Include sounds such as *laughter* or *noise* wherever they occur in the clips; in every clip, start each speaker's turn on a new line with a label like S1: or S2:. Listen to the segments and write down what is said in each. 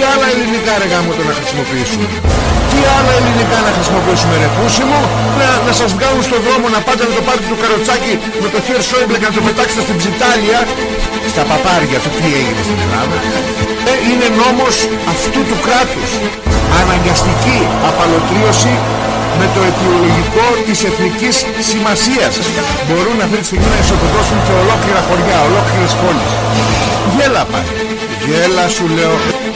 S1: Τι άλλα ελληνικά ρε γάμο το να χρησιμοποιήσουμε; Τι άλλα ελληνικά να χρησιμοποιήσουμε ρε πούσι μου. Να, να σας βγάλουν στον δρόμο να πάτε να το πάρετε το καροτσάκι με το χέρι Σόιμπλε και να το πετάξετε στην ψιτάλια. Στα παπάρια του τι έγινε στην Ελλάδα. Ε, είναι νόμος αυτού του κράτους. Αναγκαστική απαλωτρίωση με το αιτιολογικό της εθνικής σημασίας. Μπορούν αυτή τη στιγμή να ισοπεδώσουν και ολόκληρα χωριά, ολόκληρες πόλεις. Γέλα πάλι. Γέλα σου λέω.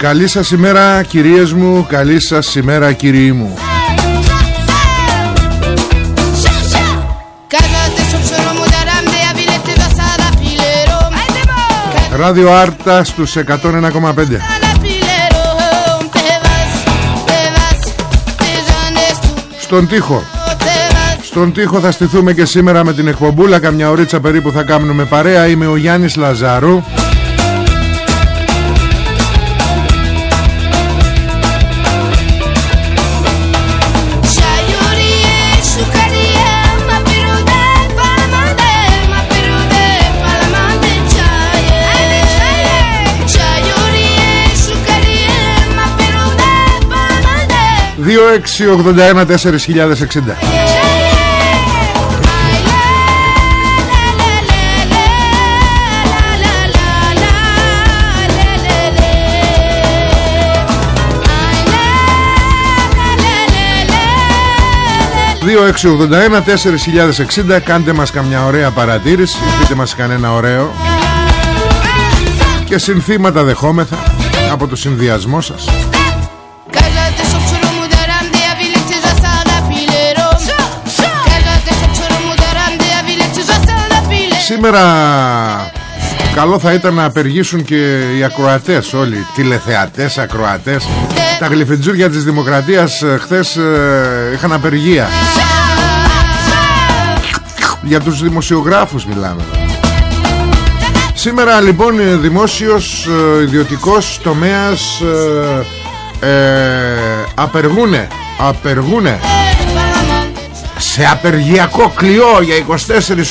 S1: Καλή σας ημέρα κυρίες μου. Καλή σας ημέρα κύριοι μου. Ράδιο Άρτα στους 101,5 Στον τοίχο. Στον τοίχο θα στηθούμε και σήμερα με την εκπομπούλα. Καμιά ωρίτσα περίπου θα κάνουμε παρέα. Είμαι ο Γιάννης Λαζάρου ...2681 4060 2681 4060 Κάντε μας καμιά ωραία παρατήρηση. Πείτε μας κανένα ωραίο. Και συνθήματα δεχόμεθα Από το συνδυασμό σας Σήμερα καλό θα ήταν να απεργήσουν και οι ακροατές όλοι Τηλεθεατές, ακροατές. Τα γλυφιτζούρια της Δημοκρατίας ε, χθες ε, είχαν απεργία. Για τους δημοσιογράφους μιλάμε. Σήμερα λοιπόν δημόσιος ε, ιδιωτικός τομέας ε, ε, απεργούνε Απεργούνε σε απεργιακό κλειό για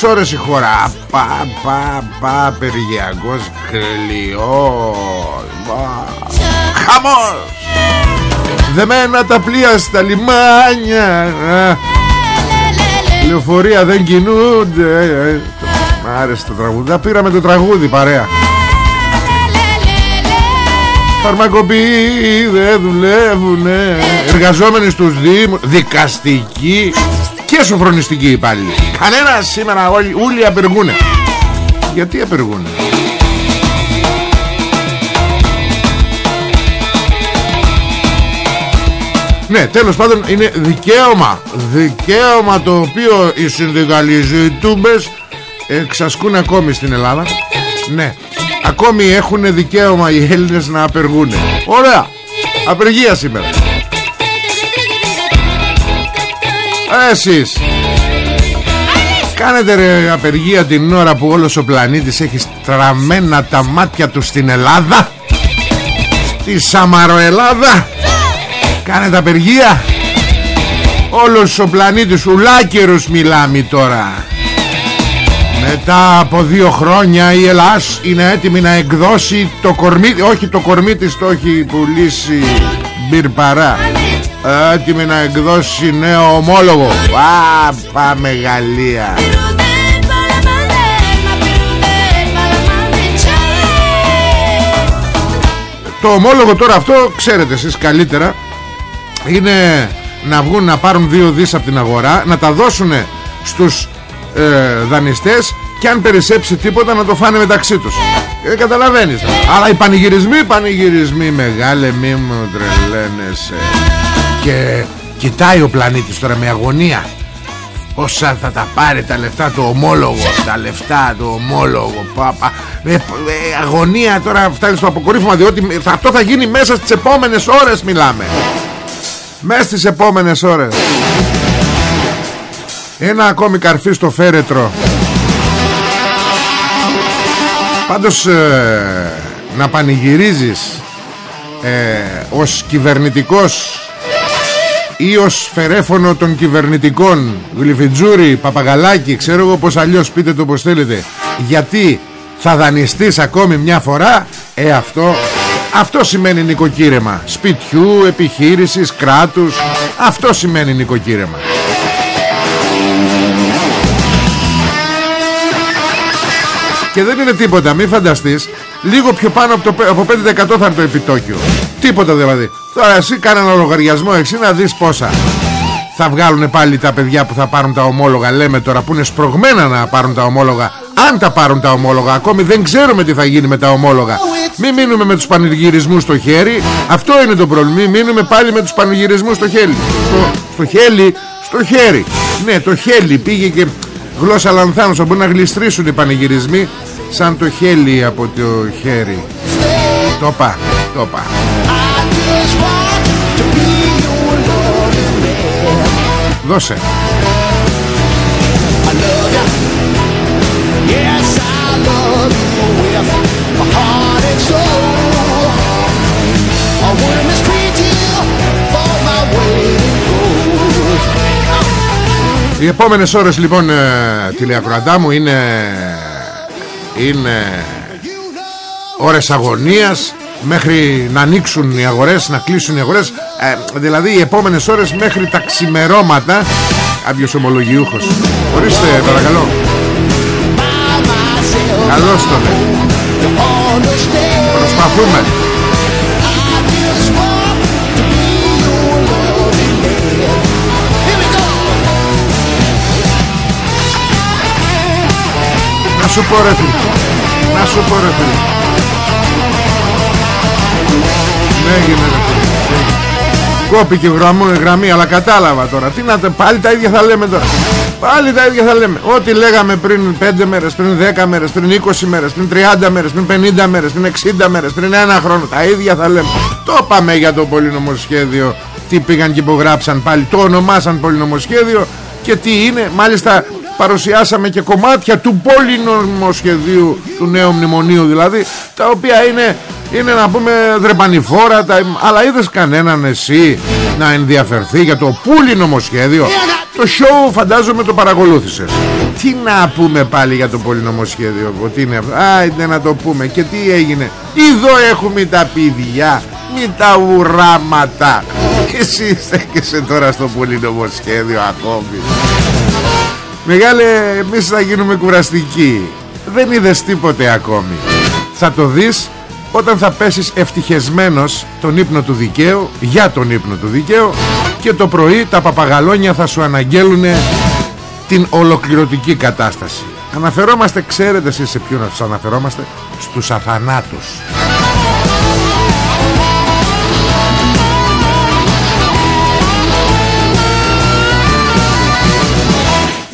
S1: 24 ώρες η χώρα. Πα πα πα απεργιακός κλειός. Χαμός! Δεμένα τα πλοία στα λιμάνια. Λεωφορεία δεν κινούνται. Μ' άρεσε το τραγούδι. Πήραμε το τραγούδι παρέα. Φαρμακοποιοί δεν δουλεύουνε. Εργαζόμενοι στους δήμους. Δικαστικοί και σοφρονιστικοί υπάλληλοι. Κανένα σήμερα όλοι, όλοι απεργούνε. Γιατί απεργούνε; Ναι τέλος πάντων είναι δικαίωμα Δικαίωμα το οποίο οι συνδικαλιζητούμπες Εξασκούν ακόμη στην Ελλάδα. Ναι Ακόμη έχουν δικαίωμα οι Έλληνες να απεργούνε. Ωραία Απεργία σήμερα Εσείς. Κάνετε ρε απεργία την ώρα που όλος ο πλανήτης έχει στραμμένα τα μάτια του στην Ελλάδα. Στη Σαμαροελάδα. Κάνετε απεργία. Όλος ο πλανήτης ουλάκερος μιλάμε τώρα. Μετά από δύο χρόνια η Ελλάς είναι έτοιμη να εκδώσει το κορμί όχι το κορμί της το έχει πουλήσει μπυρπαρά έτοιμη να εκδώσει νέο ομόλογο. Α, πάμε Γαλλία. Το ομόλογο τώρα αυτό ξέρετε εσείς καλύτερα είναι να βγουν να πάρουν δύο δις από την αγορά να τα δώσουν στους ε, δανειστές και αν περισσέψει τίποτα να το φάνε μεταξύ τους. Ε, καταλαβαίνεις. Αλλά οι πανηγυρισμοί πανηγυρισμοί μεγάλε μη μου τρελαίνεσαι και κοιτάει ο πλανήτης τώρα με αγωνία. Όσα θα τα πάρει τα λεφτά του ομόλογο Τα λεφτά του ομόλογο πάπα. Ε, ε, Αγωνία τώρα φτάνει στο αποκορύφωμα Διότι αυτό θα γίνει μέσα στις επόμενες ώρες μιλάμε. Μέσα στις επόμενες ώρες. Ένα ακόμη καρφί στο φέρετρο. Πάντως ε, Να πανηγυρίζεις ε, Ως κυβερνητικός ή ως φερέφωνο των κυβερνητικών. Γλυφιτζούρι, Παπαγαλάκη ξέρω εγώ πως αλλιώς πείτε το πως θέλετε. Γιατί θα δανειστείς ακόμη μια φορά; Ε αυτό αυτό σημαίνει νοικοκύρεμα. Σπιτιού, επιχείρησης, κράτους. Αυτό σημαίνει νοικοκύρεμα. Και δεν είναι τίποτα μην φανταστείς. Λίγο πιο πάνω από, το, από 5% θα είναι το επιτόκιο τίποτα δηλαδή τώρα εσύ κάνε ένα λογαριασμό εσύ να δεις πόσα. Θα βγάλουν πάλι τα παιδιά που θα πάρουν τα ομόλογα λέμε τώρα που είναι σπρωγμένα να πάρουν τα ομόλογα. Αν τα πάρουν τα ομόλογα ακόμη δεν ξέρουμε τι θα γίνει με τα ομόλογα. Μην μείνουμε με τους πανηγυρισμούς στο χέρι. Αυτό είναι το πρόβλημα. Μην μείνουμε πάλι με τους πανηγυρισμούς στο χέρι. Στο, στο χέρι στο χέρι. Ναι το χέρι πήγε και γλώσσα λανθάνουσα μπορεί να γλιστρήσουν οι πανηγυρισμοί σαν το χέλι από το χέρι. Το πά το πά δώσε. Οι επόμενες ώρες λοιπόν ε, τηλεακροατά μου είναι Είναι ώρες αγωνίας Μέχρι να ανοίξουν οι αγορές Να κλείσουν οι αγορές. Ε, Δηλαδή οι επόμενες ώρες μέχρι τα ξημερώματα. Κάποιος ομολογιούχος. Ορίστε παρακαλώ. Καλώς το Προσπαθούμε. Σου πω ρε φίλε. Να σου πω ρε φίλε έγινε ρε φίλε Κόπηκε γραμμή, γραμμή αλλά κατάλαβα τώρα. Τι να πάλι τα ίδια θα λέμε τώρα. Πάλι τα ίδια θα λέμε. Ό,τι λέγαμε πριν 5 μέρες, πριν 10 μέρες, πριν 20 μέρες, πριν 30 μέρες, πριν 50 μέρες, πριν 60 μέρες, πριν ένα χρόνο Τα ίδια θα λέμε. Το πάμε για το πολυνομοσχέδιο. Τι πήγαν και υπογράψαν πάλι Το ονομάσαν πολυνομοσχέδιο Και τι είναι. Μάλιστα παρουσιάσαμε και κομμάτια του πολυνομοσχεδίου του νέου μνημονίου δηλαδή τα οποία είναι, είναι να πούμε δρεπανηφόρα τα, αλλά είδες κανέναν εσύ να ενδιαφερθεί για το πολυνομοσχέδιο το show φαντάζομαι το παρακολούθησες. Τι να πούμε πάλι για το πολυνομοσχέδιο τι είναι αυτό άιντε να το πούμε. Και τι έγινε; Εδώ έχουμε τα παιδιά μη τα ουράματα. Και εσύ στέκεσαι τώρα στο πολυνομοσχέδιο ακόμη. Μεγάλε εμείς θα γίνουμε κουραστικοί. Δεν είδες τίποτε ακόμη. Θα το δεις; Όταν θα πέσεις ευτυχισμένος τον ύπνο του δικαίου Για τον ύπνο του δικαίου Και το πρωί τα παπαγαλόνια θα σου αναγγέλουν την ολοκληρωτική κατάσταση. Αναφερόμαστε, ξέρετε εσείς σε ποιον τους αναφερόμαστε; Στους αθανάτους.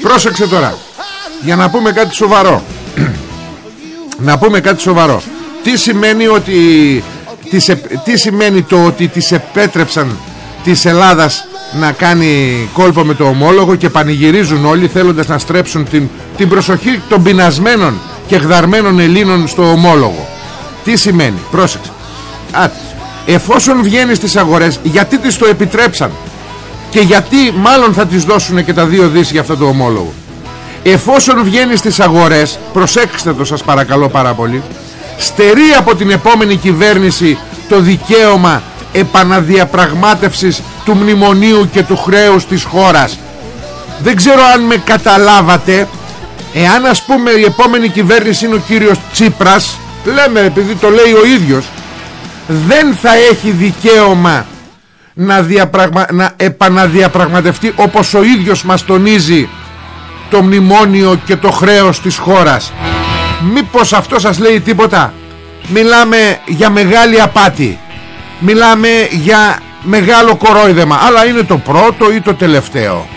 S1: Πρόσεξε τώρα. Για να πούμε κάτι σοβαρό. *clears throat* Να πούμε κάτι σοβαρό Τι σημαίνει ότι Τις σημαίνει το ότι Τις επέτρεψαν Της Ελλάδας να κάνει κόλπο με το ομόλογο και πανηγυρίζουν όλοι θέλοντας να στρέψουν την, την προσοχή των πεινασμένων και γδαρμένων Ελλήνων στο ομόλογο. Τι σημαίνει, πρόσεξε. Άτε, εφόσον βγαίνεις στις αγορές, γιατί τις το επιτρέψαν; και γιατί μάλλον θα τις δώσουν και τα δύο δις για αυτό το ομόλογο; Εφόσον βγαίνεις στις αγορές προσέξτε το σας παρακαλώ πάρα πολύ στερεί από την επόμενη κυβέρνηση το δικαίωμα επαναδιαπραγμάτευσης του μνημονίου και του χρέους της χώρας. Δεν ξέρω αν με καταλάβατε εάν ας πούμε η επόμενη κυβέρνηση είναι ο κύριος Τσίπρας λέμε επειδή το λέει ο ίδιος δεν θα έχει δικαίωμα να, διαπραγμα... να επαναδιαπραγματευτεί όπως ο ίδιος μας τονίζει το μνημόνιο και το χρέος της χώρας μήπως αυτό σας λέει τίποτα; Μιλάμε για μεγάλη απάτη. Μιλάμε για μεγάλο κορόιδεμα. Αλλά είναι το πρώτο ή το τελευταίο.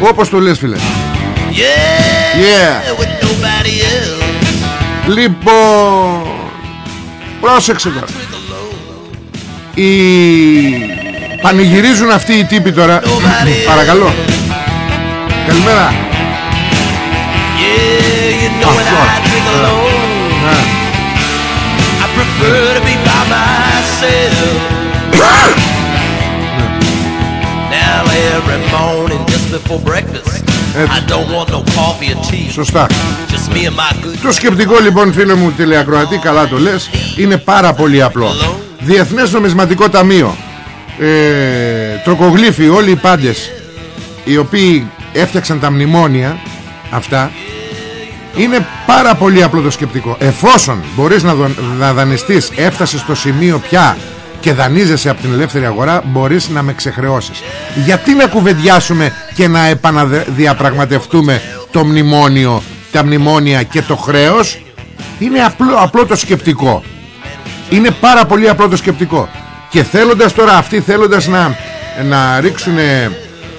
S1: Όπως το λες φίλε. Yeah, Λοιπόν Πρόσεξε τώρα. Οι Πανηγυρίζουν αυτοί οι τύποι τώρα. Παρακαλώ Καλημέρα Σωστά. Το σκεπτικό λοιπόν φίλε μου τηλεακροατή Καλά το λες Είναι πάρα πολύ απλό. Διεθνές νομισματικό ταμείο. Ε, Τροκογλήφοι όλοι οι πάντες Οι οποίοι έφτιαξαν τα μνημόνια Αυτά είναι πάρα πολύ απλό το σκεπτικό. Εφόσον μπορείς να, δο, να δανειστείς Έφτασες στο σημείο πια Και δανείζεσαι από την ελεύθερη αγορά Μπορείς να με ξεχρεώσεις. Γιατί να κουβεντιάσουμε και να επαναδιαπραγματευτούμε Το μνημόνιο Τα μνημόνια και το χρέος; Είναι απλό, απλό το σκεπτικό. Είναι πάρα πολύ απλό το σκεπτικό. Και θέλοντας τώρα αυτοί Θέλοντας να, να ρίξουν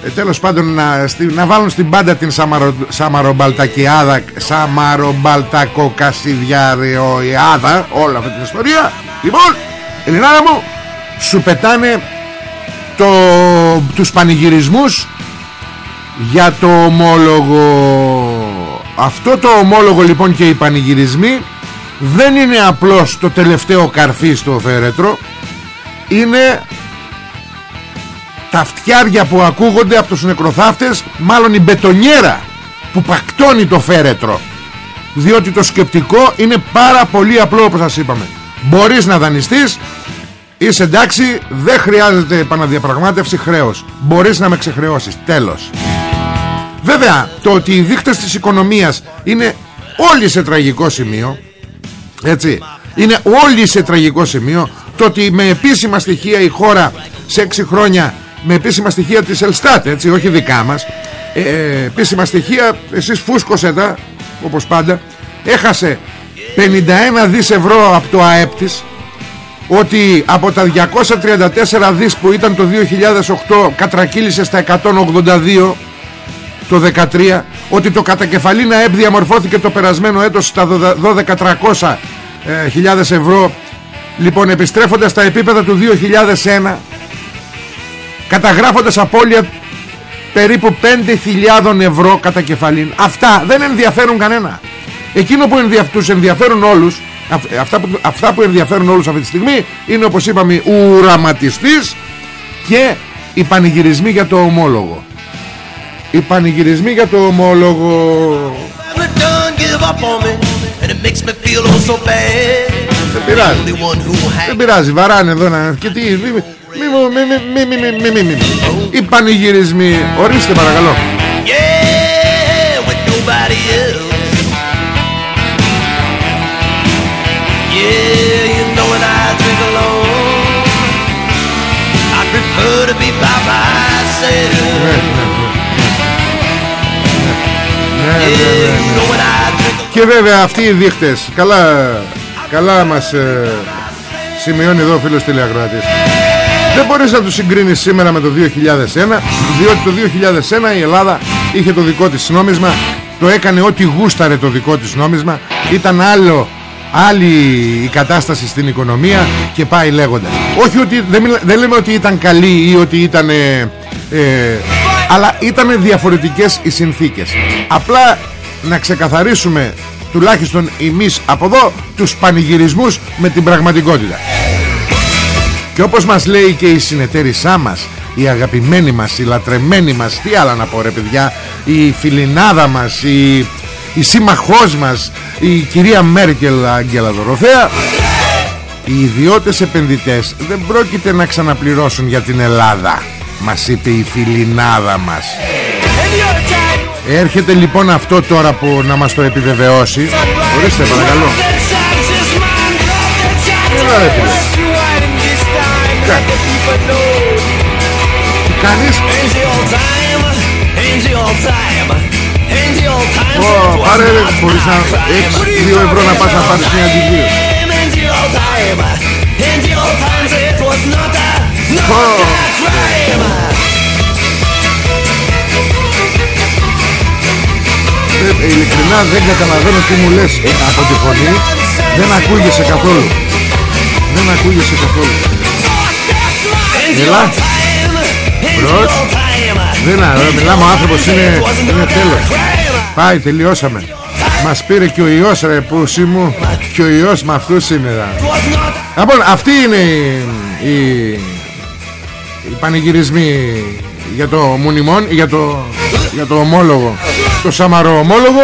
S1: ε, τέλος πάντων να, στη, να βάλουν στην πάντα την Σαμαρο, Σαμαρομπαλτακιάδα Σαμαρομπαλτακοκασιδιαριοϊάδα όλη αυτή την ιστορία. Λοιπόν Ελληνάρα μου σου πετάνε το, τους πανηγυρισμούς για το ομόλογο. Αυτό το ομόλογο λοιπόν και οι πανηγυρισμοί δεν είναι απλώς το τελευταίο καρφί στο φέρετρο. Είναι τα φτιάρια που ακούγονται από τους νεκροθάφτες μάλλον η μπετονιέρα που πακτώνει το φέρετρο. Διότι το σκεπτικό είναι πάρα πολύ απλό όπως σας είπαμε. Μπορείς να δανειστείς είσαι εντάξει δεν χρειάζεται επαναδιαπραγμάτευση χρέος. Μπορείς να με ξεχρεώσεις τέλος. Βέβαια το ότι οι δείχτες της οικονομίας είναι όλοι σε τραγικό σημείο έτσι είναι όλοι σε τραγικό σημείο το ότι με επίσημα στοιχεία η χώρα σε 6 χρόνια με επίσημα στοιχεία της Ελστάτ έτσι όχι δικά μας. Ε, ε, επίσημα στοιχεία εσείς φούσκωσε τα όπως πάντα. Έχασε 51 δις ευρώ από το ΑΕΠ της ότι από τα 234 δις που ήταν το 2008 κατρακύλησε στα 182 το 13 ότι το κατακεφαλήν ΑΕΠ διαμορφώθηκε το περασμένο έτος στα 12.300 ε, ευρώ. Λοιπόν επιστρέφοντας στα επίπεδα του 2001 καταγράφοντας απώλεια περίπου 5.000 ευρώ κατά κεφαλήν. Αυτά δεν ενδιαφέρουν κανένα. Εκείνο που ενδια, τους ενδιαφέρουν όλους αυτά που, αυτά που ενδιαφέρουν όλους αυτή τη στιγμή είναι όπως είπαμε ουραματιστής και οι πανηγυρισμοί για το ομόλογο. Οι πανηγυρισμοί για το ομόλογο. Δεν πειράζει. Δεν πειράζει. Βαράνε εδώ να... Και τι μη μου, μη, μη, μη, μη, μη, μη, μη, Οι πανηγυρισμοί Ορίστε παρακαλώ. Yeah, with nobody else. Yeah, you know when I drink alone I prefer to be by myself. Και βέβαια αυτοί οι δείχτες Καλά Καλά μας ε, σημειώνει εδώ ο φίλος τηλεακροατής δεν μπορείς να το συγκρίνεις σήμερα με το 2001 Διότι το 2001 η Ελλάδα είχε το δικό της νόμισμα Το έκανε ό,τι γούσταρε το δικό της νόμισμα. Ήταν άλλο άλλη η κατάσταση στην οικονομία και πάει λέγοντας. Όχι ότι δεν, δεν λέμε ότι ήταν καλή ή ότι ήταν ε, ε, αλλά ήταν διαφορετικές οι συνθήκες. Απλά να ξεκαθαρίσουμε τουλάχιστον εμείς από εδώ τους πανηγυρισμούς με την πραγματικότητα Και όπως μας λέει και η συνεταίρισά μας Η αγαπημένη μας, η λατρεμένη μας Τι άλλα να πω ρε παιδιά Η φιλινάδα μας Η, η σύμμαχός μας Η κυρία Μέρκελ Αγγέλα Δωροθέα Οι ιδιώτες επενδυτές Δεν πρόκειται να ξαναπληρώσουν για την Ελλάδα Μας είπε η φιλινάδα μας. Έρχεται λοιπόν αυτό τώρα που να μας το επιβεβαιώσει. Ορίστε παρακαλώ. Έλα ρε φίλε Τι κάνεις; Ω, πάρε ρε, μπορείς να έχεις δύο ευρώ να πας να πάρεις μια αντιδίωση Ε, ειλικρινά δεν καταλαβαίνω τι μου λες από τη φωνή. Δεν ακούγεσαι καθόλου. Δεν ακούγεσαι καθόλου Έλα Μπρος. Δεν αρώ, μιλάμε ο άνθρωπος είναι, είναι τέλος. Πάει τελειώσαμε. Μας πήρε και ο ιός ρε πούσι μου Και ο ιός με αυτούς είναι Λοιπόν αυτή είναι η, η, οι πανηγυρισμοί για το μουνιμόν για το, για το ομόλογο. Το σαμαρό ομόλογο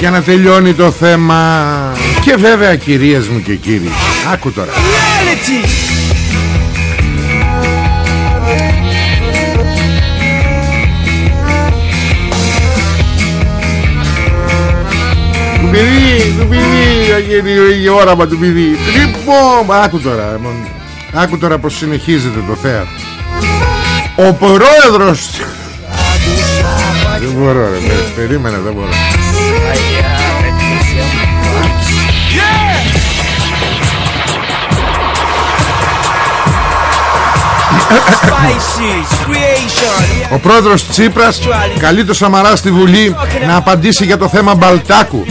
S1: για να τελειώνει το θέμα. Και βέβαια κυρίες μου και κύριοι άκου τώρα παιδί, του παιδί, η όραμα του παιδί Λοιπόν, άκου τώρα Άκου τώρα πως συνεχίζεται το θέατρο. Ο πρόεδρος Δεν μπορώ ρε, περίμενε δεν μπορώ. Ο πρόεδρος Τσίπρας καλεί το Σαμαρά στη Βουλή να απαντήσει για το θέμα Μπαλτάκου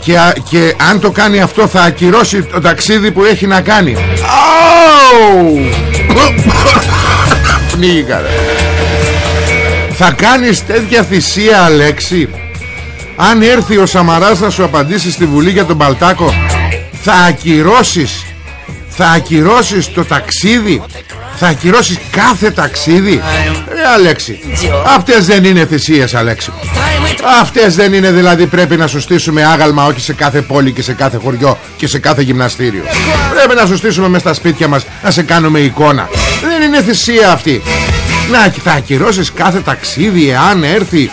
S1: και, και αν το κάνει αυτό θα ακυρώσει το ταξίδι που έχει να κάνει. Πνίγηκα Θα κάνεις τέτοια θυσία Αλέξη. Αν έρθει ο Σαμαράς να σου απαντήσει στη Βουλή για τον Μπαλτάκο Θα ακυρώσεις. Θα ακυρώσεις το ταξίδι. Θα ακυρώσεις κάθε ταξίδι. Ε Αλέξη Αυτές δεν είναι θυσίες Αλέξη Αυτές δεν είναι δηλαδή πρέπει να σου στήσουμε άγαλμα Όχι σε κάθε πόλη και σε κάθε χωριό Και σε κάθε γυμναστήριο. Πρέπει να σου στήσουμε μες στα σπίτια μας Να σε κάνουμε εικόνα. Δεν είναι θυσία αυτή. Να θα ακυρώσεις κάθε ταξίδι Εάν έρθει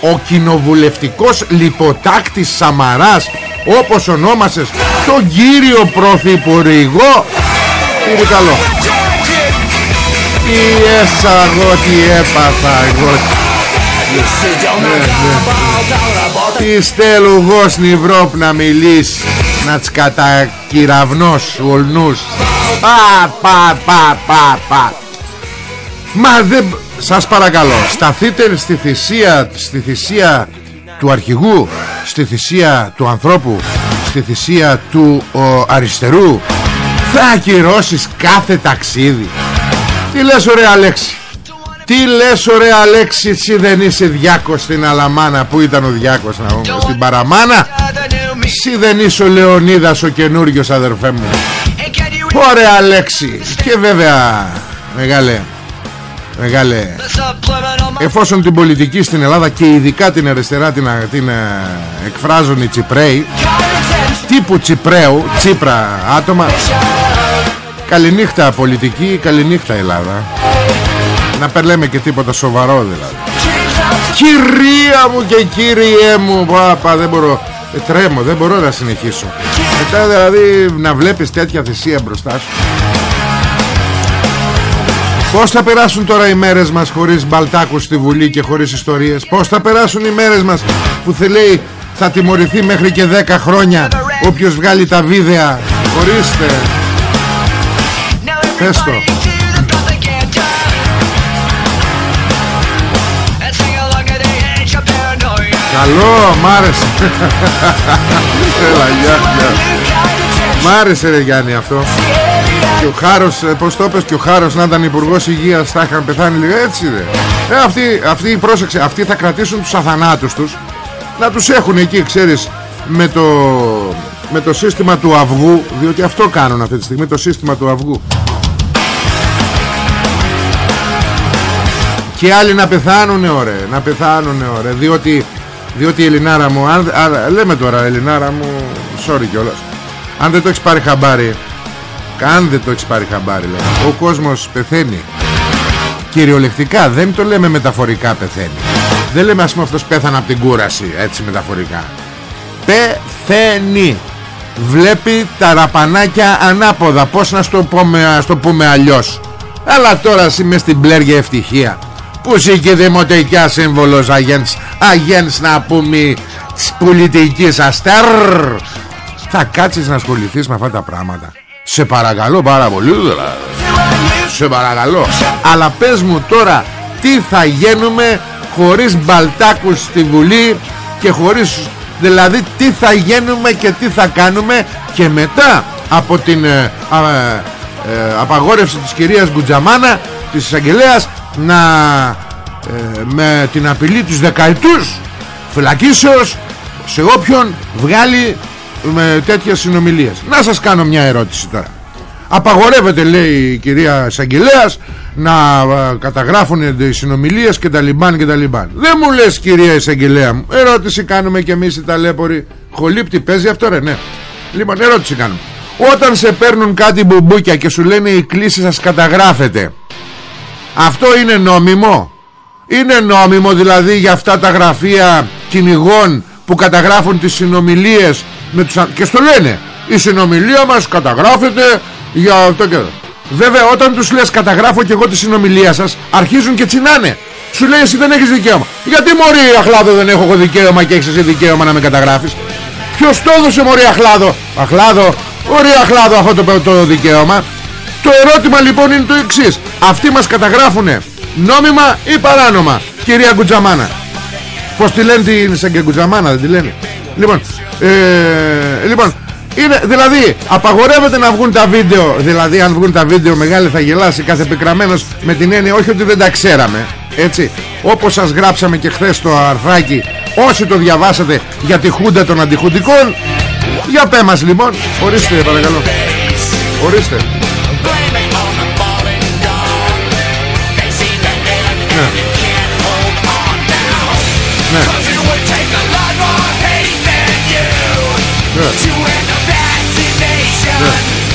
S1: ο κοινοβουλευτικός λιποτάκτης Σαμαράς όπως ονόμασες τον κύριο Πρωθυπουργό. Είναι καλό. Τι έσα εγώ τι έπαθα εγώ Τι στέλνω εγώ στην Ευρώπη να μιλήσει Να τις κατακυραυνός ουλνούς Πα πα πα πα πα. Μα δεν Σας παρακαλώ Σταθείτε στη θυσία Στη θυσία του αρχηγού Στη θυσία του ανθρώπου Στη θυσία του ο, αριστερού. Θα ακυρώσεις κάθε ταξίδι. Τι λες ωραία Αλέξη; Τι λες ωραία Αλέξης Εσύ δεν είσαι Διάκος στην Αλαμάνα; Που ήταν ο Διάκος να πούμε Στην Παραμάνα; Εσύ δεν είσαι ο Λεωνίδας ο καινούριος αδερφέ μου. Ωραία Αλέξη Και βέβαια Μεγάλε Μεγάλε Εφόσον την πολιτική στην Ελλάδα Και ειδικά την αριστερά Την, την ε, εκφράζουν οι Τσιπρέοι Τύπου Τσιπρέου Τσίπρα άτομα Καληνύχτα πολιτική, καληνύχτα Ελλάδα Να περλέμε και τίποτα σοβαρό δηλαδή. Κυρία μου και κύριέ μου Πάπα δεν μπορώ. Ε, Τρέμω δεν μπορώ να συνεχίσω. Μετά δηλαδή να βλέπεις τέτοια θυσία μπροστά σου. Πώς θα περάσουν τώρα οι μέρες μας χωρίς μπαλτάκους στη Βουλή και χωρίς ιστορίες; Πώς θα περάσουν οι μέρες μας που θέλει θα τιμωρηθεί μέχρι και 10 χρόνια Όποιος βγάλει τα βίδεα; Ορίστε. Πες το Καλό, μ' άρεσε. Έλα, γεια, γεια. Μ' άρεσε ρε Γιάννη αυτό. Και ο Χάρος, ε, πως το πες Και ο Χάρος να ήταν υπουργός υγείας Θα είχαν πεθάνει λίγο, έτσι δε ε, αυτοί, αυτοί, πρόσεξε, αυτοί θα κρατήσουν τους αθανάτους τους Να τους έχουν εκεί, ξέρεις Με το, με το σύστημα του αυγού Διότι αυτό κάνουν αυτή τη στιγμή Το σύστημα του αυγού. Και άλλοι να πεθάνουνε ωραία Να πεθάνουνε ωραία Διότι διότι η Ελληνάρα μου αν, α, λέμε τώρα Ελληνάρα μου sorry κιόλας. Αν δεν το έχεις πάρει χαμπάρι αν δεν το έχεις πάρει χαμπάρι λέει, ο κόσμος πεθαίνει. Κυριολεκτικά δεν το λέμε μεταφορικά πεθαίνει. Δεν λέμε ας πούμε αυτός πέθανε από την κούραση έτσι μεταφορικά. Πεθαίνει. Βλέπει τα ραπανάκια ανάποδα. Πως να στο πούμε, στο πούμε αλλιώς. Αλλά τώρα είμαι στην πλέργια ευτυχία. Που είσαι και δημοτικιά σύμβολος αγένς, αγένς να πούμε της πολιτικής αστέρ. Θα κάτσεις να ασχοληθείς με αυτά τα πράγματα. Σε παρακαλώ πάρα πολύ Σε παρακαλώ. Αλλά πες μου τώρα Τι θα γίνουμε Χωρίς μπαλτάκους στη Βουλή Και χωρίς Δηλαδή τι θα γίνουμε και τι θα κάνουμε Και μετά Από την ε, ε, Απαγόρευση της κυρίας Γκουτζαμάνα Της εισαγγελέας Να ε, Με την απειλή της δεκαετούς Φυλακίσεως Σε όποιον βγάλει με τέτοιες συνομιλίες. Να σας κάνω μια ερώτηση τώρα. Απαγορεύεται λέει η κυρία Σαγγελέας Να καταγράφουν οι συνομιλίες και τα λιμπάν και τα λιμπάν. Δεν μου λες κυρία Εισαγγελέα μου Ερώτηση κάνουμε και εμείς οι ταλέποροι. Χολύπτη παίζει αυτό ρε ναι. Λοιπόν ερώτηση κάνουμε. Όταν σε παίρνουν κάτι μπουμπούκια και σου λένε η κλίση σας καταγράφεται Αυτό είναι νόμιμο; Είναι νόμιμο δηλαδή για αυτά τα γραφεία κυνηγών που καταγράφουν τις συνομιλίες με τους... και στο λένε η συνομιλία μας καταγράφεται για αυτό και εδώ βέβαια όταν τους λες καταγράφω και εγώ τη συνομιλία σας αρχίζουν και τσινάνε. Σου λέει εσύ δεν έχεις δικαίωμα γιατί μωρή Αχλάδο δεν έχω εγώ δικαίωμα και έχεις εσύ δικαίωμα να με καταγράφεις ποιος το έδωσε μωρή Αχλάδο Αχλάδο, ωραία Αχλάδο αυτό το, το δικαίωμα το ερώτημα λοιπόν είναι το εξής. Αυτοί μας καταγράφουν νόμιμα ή παράνομα κυρία Γκουτζαμάνα Πως τη λένε την σαν και Γκουτζαμάνα δεν τη λένε. Λοιπόν, ε, λοιπόν είναι, δηλαδή απαγορεύεται να βγουν τα βίντεο. Δηλαδή αν βγουν τα βίντεο μεγάλη θα γελάσει κάθε επικραμένος Με την έννοια όχι ότι δεν τα ξέραμε Έτσι. Όπως σας γράψαμε και χθες στο αρθράκι Όσοι το διαβάσατε για τη χούντα των αντιχουντικών Για πέ μας λοιπόν. Ορίστε παρακαλώ. Ορίστε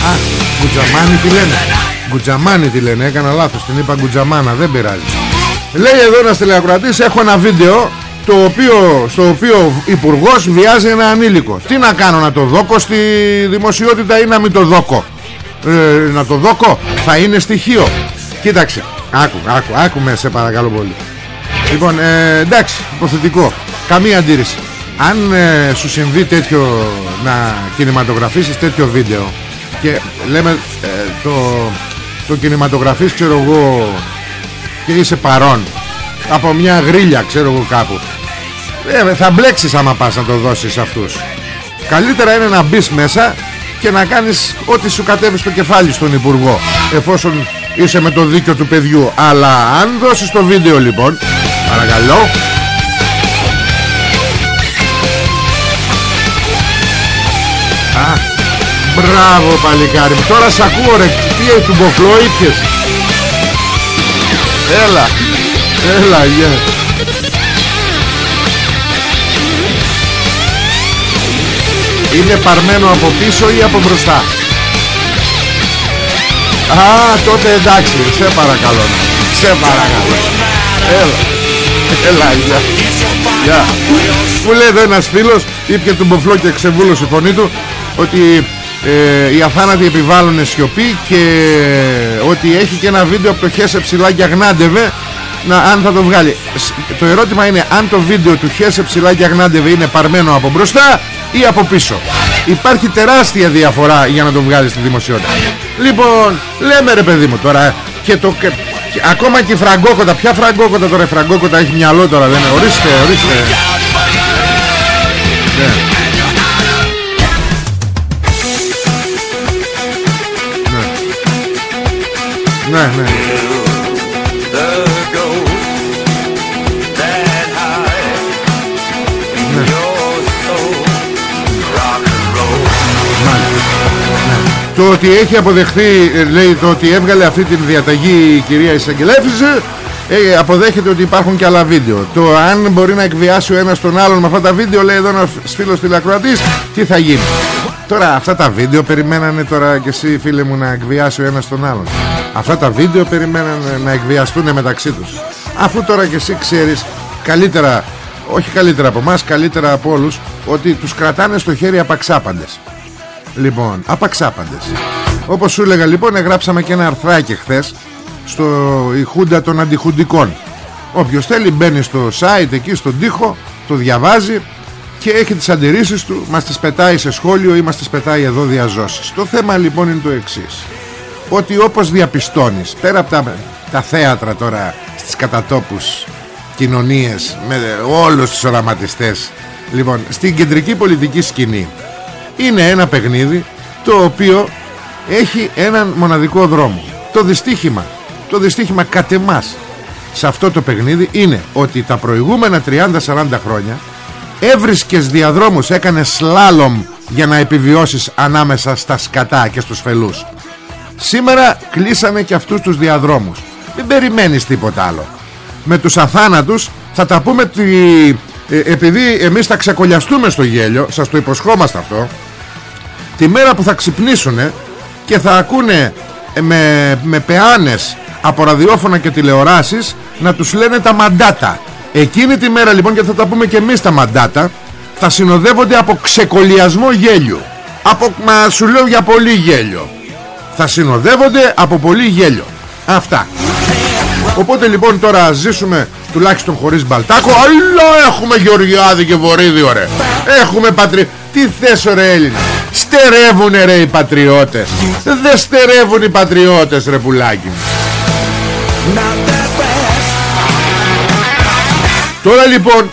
S1: Α, Γκουτζαμάνι τι λένε. Γκουτζαμάνι τι λένε, έκανα λάθος Την είπα Γκουτζαμάνα, δεν πειράζει. Λέει εδώ ένας τηλεακροατής Έχω ένα βίντεο το οποίο, στο οποίο υπουργός βιάζει ένα ανήλικο. Τι να κάνω να το δώκω στη δημοσιότητα ή να μην το δώκω; Ε, Να το δώκω; Θα είναι στοιχείο. Κοίταξε. Άκου, άκου, άκου με σε παρακαλώ πολύ. Λοιπόν, ε, εντάξει, υποθετικό. Καμία αντίρρηση αν ε, σου συμβεί τέτοιο να κινηματογραφήσεις τέτοιο βίντεο και λέμε ε, το, το κινηματογραφείς ξέρω εγώ και είσαι παρόν από μια γρίλια ξέρω εγώ κάπου ε, θα μπλέξεις άμα πας να το δώσεις αυτούς. Καλύτερα είναι να μπεις μέσα και να κάνεις ό,τι σου κατέβει στο κεφάλι στον Υπουργό εφόσον είσαι με το δίκιο του παιδιού. Αλλά αν δώσεις το βίντεο λοιπόν παρακαλώ μπράβο παλικάρι Τώρα σ' ακούω ρε. Τι του μποφλό ήπιες Έλα. Έλα γεια. Είναι παρμένο από πίσω ή από μπροστά; Α τότε εντάξει. Σε παρακαλώ. Σε παρακαλώ. Έλα. Έλα γεια. Γεια. Μου λέει εδώ ένας φίλος Ήπια τον μποφλό και ξεβούλωσε η φωνή του ότι ε, οι αθάνατοι επιβάλλουν σιωπή και ότι έχει και ένα βίντεο από το Χέσε ψηλά και αγνάντευε να, αν θα το βγάλει. Το ερώτημα είναι αν το βίντεο του Χέσε ψηλά και αγνάντευε είναι παρμένο από μπροστά ή από πίσω. Υπάρχει τεράστια διαφορά για να το βγάλει στη δημοσιότητα. Λοιπόν λέμε ρε παιδί μου τώρα και το, και, ακόμα και η φραγκόκοτα ποια φραγκόκοτα τώρα η φραγκόκοτα έχει μυαλό τώρα δεν είναι ορίστε ορίστε. Ναι. Ναι, ναι. Το ότι έχει αποδεχθεί, λέει, το ότι έβγαλε αυτή τη διαταγή η κυρία Ισαγγελέφης ε, αποδέχεται ότι υπάρχουν και άλλα βίντεο. Το αν μπορεί να εκβιάσει ο ένας τον άλλον με αυτά τα βίντεο, λέει εδώ ένας φίλος τηλεακροατής, τι θα γίνει. Τώρα αυτά τα βίντεο περιμένανε τώρα και εσύ φίλε μου να εκβιάσει ο ένας τον άλλον. Αυτά τα βίντεο περιμένανε να εκβιαστούν μεταξύ τους. Αφού τώρα και εσύ ξέρεις καλύτερα, όχι καλύτερα από εμάς, καλύτερα από όλους, ότι τους κρατάνε στο χέρι απαξάπαντες. Λοιπόν, απαξάπαντες. Όπως σου έλεγα λοιπόν, εγγράψαμε και ένα αρθράκι χθες στο η Χούντα των Αντιχουντικών. Όποιος θέλει μπαίνει στο site εκεί στον τοίχο, το διαβάζει και έχει τις αντιρρήσεις του, μας τις πετάει σε σχόλιο ή μας τις πετάει εδώ διαζώσεις. Το θέμα λοιπόν είναι το εξής. Ότι όπως διαπιστώνεις, πέρα από τα, τα θέατρα τώρα στις κατατόπους κοινωνίες με όλους τους οραματιστές λοιπόν στην κεντρική πολιτική σκηνή είναι ένα παιχνίδι το οποίο έχει έναν μοναδικό δρόμο. Το δυστύχημα το δυστύχημα κατ' εμάς σε αυτό το παιχνίδι είναι ότι τα προηγούμενα 30-40 χρόνια έβρισκες διαδρόμους έκανες σλάλομ για να επιβιώσεις ανάμεσα στα σκατά και στους φελούς σήμερα κλείσανε και αυτούς τους διαδρόμους. Μην περιμένεις τίποτα άλλο. Με τους αθάνατους θα τα πούμε τη... Ε, επειδή εμείς θα ξεκολλιαστούμε στο γέλιο σας το υποσχόμαστε αυτό τη μέρα που θα ξυπνήσουν και θα ακούνε ε, με, με πεάνες από ραδιόφωνα και τηλεοράσεις να τους λένε τα μαντάτα. Εκείνη τη μέρα λοιπόν και θα τα πούμε και εμείς τα μαντάτα θα συνοδεύονται από ξεκολλιασμό γέλιου. Από, μα σου λέω για πολύ γέλιο θα συνοδεύονται από πολύ γέλιο. Αυτά. Οπότε λοιπόν τώρα ζήσουμε τουλάχιστον χωρίς μπαλτάκο. Αλλά έχουμε Γεωργιάδη και Βορύδη ωραία. Έχουμε πατρι... τι θες ρε Έλληνα στερεύουνε ρε οι πατριώτες. Δεν στερεύουν οι πατριώτες ρε πουλάκι Τώρα λοιπόν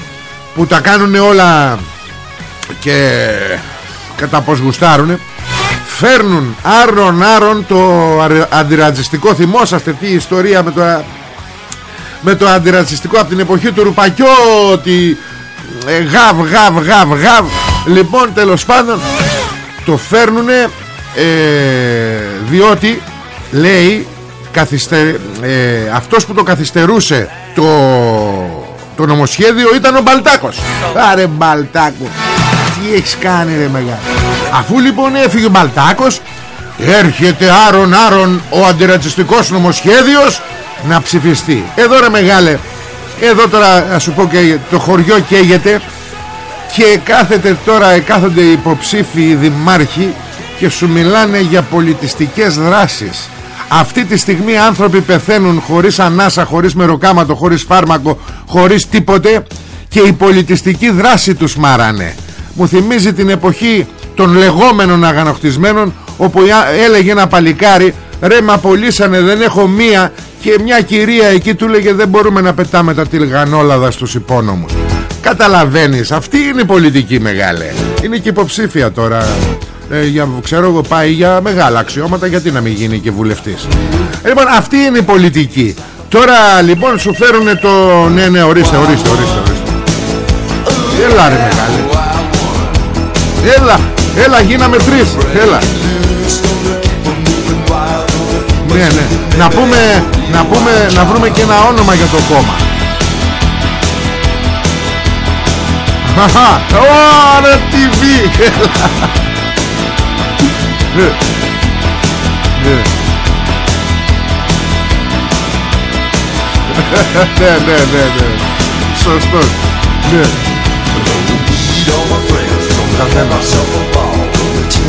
S1: που τα κάνουν όλα και κατά πως γουστάρουνε φέρνουν άρρον άρρον το αντιρατσιστικό. Θυμόσαστε τι ιστορία με το με το αντιρατσιστικό από την εποχή του Ρουπακιώτη. Ε, γαβ γαβ γαβ γαβ. Λοιπόν τέλος πάντων το φέρνουνε ε, διότι λέει καθιστε, ε, αυτός που το καθυστερούσε το, το νομοσχέδιο ήταν ο Μπαλτάκος. Άρε Μπαλτάκο Τι έχεις κάνει ρε μεγάλο Αφού λοιπόν έφυγε ο Μπαλτάκος Έρχεται άρον άρον ο αντιρατσιστικός νομοσχέδιος Να ψηφιστεί Εδώ ρε μεγάλε Εδώ τώρα να σου πω και το χωριό καίγεται Και κάθεται τώρα Κάθονται υποψήφοι δημάρχοι Και σου μιλάνε για πολιτιστικές δράσεις αυτή τη στιγμή άνθρωποι πεθαίνουν χωρίς ανάσα, χωρίς μεροκάματο, χωρίς φάρμακο, χωρίς τίποτε και η πολιτιστική δράση τους μάρανε. Μου θυμίζει την εποχή των λεγόμενων αγανοχτισμένων όπου έλεγε ένα παλικάρι ρε μα πωλήσανε δεν έχω μία και μια κυρία εκεί του λέγε δεν μπορούμε να πετάμε τα τυλγανόλαδα στους υπόνομους. Καταλαβαίνεις, αυτή είναι η πολιτική μεγάλη. Είναι και υποψήφια τώρα ε, για, ξέρω εγώ πάει για μεγάλα αξιώματα γιατί να μην γίνει και βουλευτής λοιπόν αυτή είναι η πολιτική τώρα λοιπόν σου φέρουν το ναι ναι ορίστε ορίστε ορίστε, ορίστε. έλα ρε μεγάλη έλα έλα γίναμε τρεις. Έλα. Ναι ναι. Να πούμε να πούμε να βρούμε και ένα όνομα για το κόμμα. Ωρα TV ναι. Ναι. ναι, ναι, ναι, ναι. Σωστός. Ναι.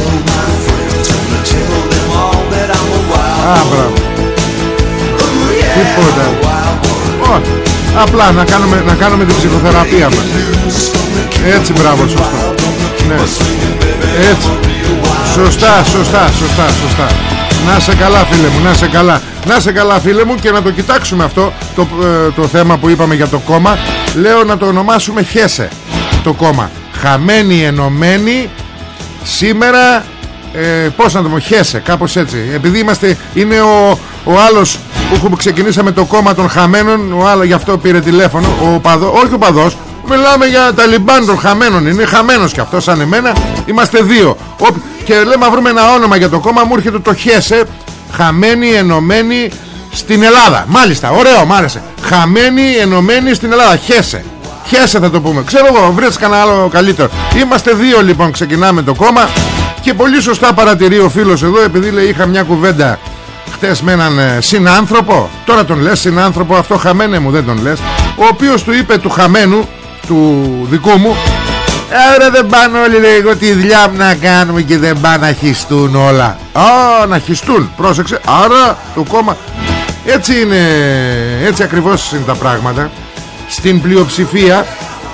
S1: Α, μπράβο. Τίποτα. Απλά να κάνουμε, να κάνουμε την ψυχοθεραπεία μας. Έτσι, μπράβο, σωστό. Ναι. Έτσι. Σωστά, σωστά, σωστά, σωστά. Να σε καλά φίλε μου, να σε καλά. Να σε καλά φίλε μου και να το κοιτάξουμε αυτό το, ε, το θέμα που είπαμε για το κόμμα. Λέω να το ονομάσουμε Χέσε το κόμμα. Χαμένοι ενωμένοι σήμερα ε, πώς να το πω Χέσε κάπως έτσι. Επειδή είμαστε, είναι ο, ο άλλος που ξεκινήσαμε το κόμμα των χαμένων, ο άλλος γι' αυτό πήρε τηλέφωνο, ο παδό, όχι ο παδός, Μιλάμε για τα λιμπάν των χαμένων Είναι χαμένος κι αυτός σαν εμένα Είμαστε δύο. Και λέμε να βρούμε ένα όνομα για το κόμμα Μου έρχεται το χέσε Χαμένοι, ενωμένοι στην Ελλάδα Μάλιστα ωραίο μ' άρεσε. Χαμένοι ενωμένοι στην Ελλάδα Χέσε Χέσε θα το πούμε. Ξέρω εγώ βρες κανένα άλλο καλύτερο. Είμαστε δύο λοιπόν ξεκινάμε το κόμμα. Και πολύ σωστά παρατηρεί ο φίλος εδώ Επειδή λέει είχα μια κουβέντα Χτες με έναν ε, συνάνθρωπο. Τώρα τον λες συνάνθρωπο Αυτό χαμένε μου δεν τον λες. Ο οποίος του είπε του χαμένου Του δικού μου Άρα δεν πάνε όλοι λίγο τη δουλειά να κάνουμε και δεν πάνε να χιστούν όλα Α, να χιστούν, πρόσεξε. Άρα το κόμμα Έτσι είναι, έτσι ακριβώς είναι τα πράγματα Στην πλειοψηφία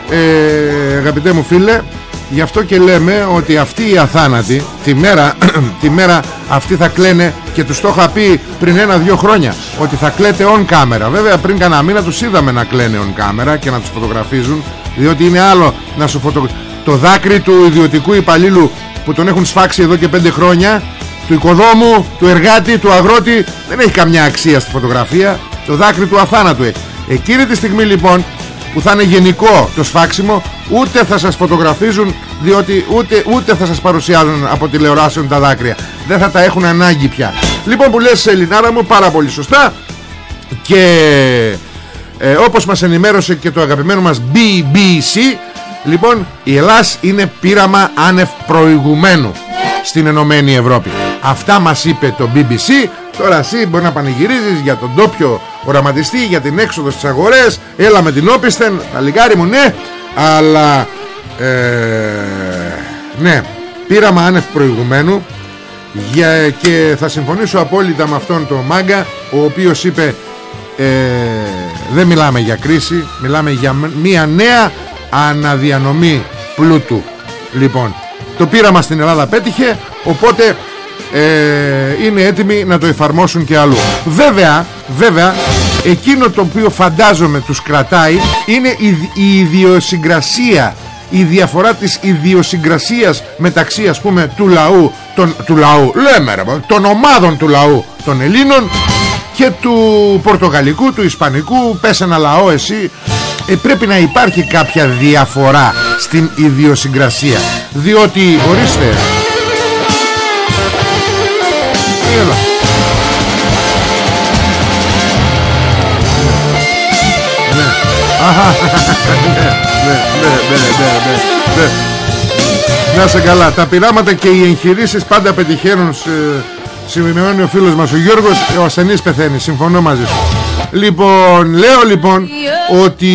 S1: ε, Αγαπητέ μου φίλε Γι' αυτό και λέμε ότι αυτοί οι αθάνατοι Τη μέρα, *clears throat* τη μέρα αυτοί θα κλαίνε Και τους το είχα πει πριν ένα-δυο χρόνια Ότι θα κλαίτε on camera. Βέβαια πριν κανένα μήνα τους είδαμε να κλαίνε on camera Και να τους φωτογραφίζουν Διότι είναι άλλο να σου φωτογραφίζουν το δάκρυ του ιδιωτικού υπαλλήλου που τον έχουν σφάξει εδώ και πέντε χρόνια του οικοδόμου, του εργάτη, του αγρότη δεν έχει καμιά αξία στη φωτογραφία. Το δάκρυ του αθάνατου έχει εκείνη τη στιγμή λοιπόν που θα είναι γενικό το σφάξιμο ούτε θα σας φωτογραφίζουν διότι ούτε, ούτε θα σας παρουσιάζουν από τηλεοράσεων τα δάκρυα. Δεν θα τα έχουν ανάγκη πια. Λοιπόν που λες Ελληνάρα μου πάρα πολύ σωστά. Και ε, όπως μας ενημέρωσε και το αγαπημένο μας BBC Λοιπόν η Ελλάς είναι πείραμα άνευ προηγουμένου Στην Ενωμένη Ευρώπη. Αυτά μας είπε το BBC Τώρα εσύ μπορεί να πανηγυρίζεις για τον τόπιο οραματιστή Για την έξοδο στις αγορές. Έλα με την όπισθεν Τα λιγάρι μου ναι. Αλλά ε, Ναι Πείραμα άνευ προηγουμένου. Για, Και θα συμφωνήσω απόλυτα με αυτόν τον Μάγκα Ο οποίος είπε ε, Δεν μιλάμε για κρίση Μιλάμε για μια νέα αναδιανομή πλούτου. Λοιπόν το πείραμα στην Ελλάδα πέτυχε οπότε ε, είναι έτοιμοι να το εφαρμόσουν και αλλού. Βέβαια βέβαια εκείνο το οποίο φαντάζομαι τους κρατάει είναι η, η ιδιοσυγκρασία η διαφορά της ιδιοσυγκρασίας μεταξύ ας πούμε του λαού των, του λαού λέμε ρε, των ομάδων του λαού των Ελλήνων και του Πορτογαλικού, του Ισπανικού πες ένα λαό εσύ. Ε, πρέπει να υπάρχει κάποια διαφορά στην ιδιοσυγκρασία. Διότι ορίστε Να σε καλά Τα πειράματα και οι εγχειρήσεις πάντα πετυχαίνουν Σημειώνει ο φίλος μας ο Γιώργος Ο ασθενής πεθαίνει Συμφωνώ μαζί σου Λοιπόν, λέω λοιπόν ότι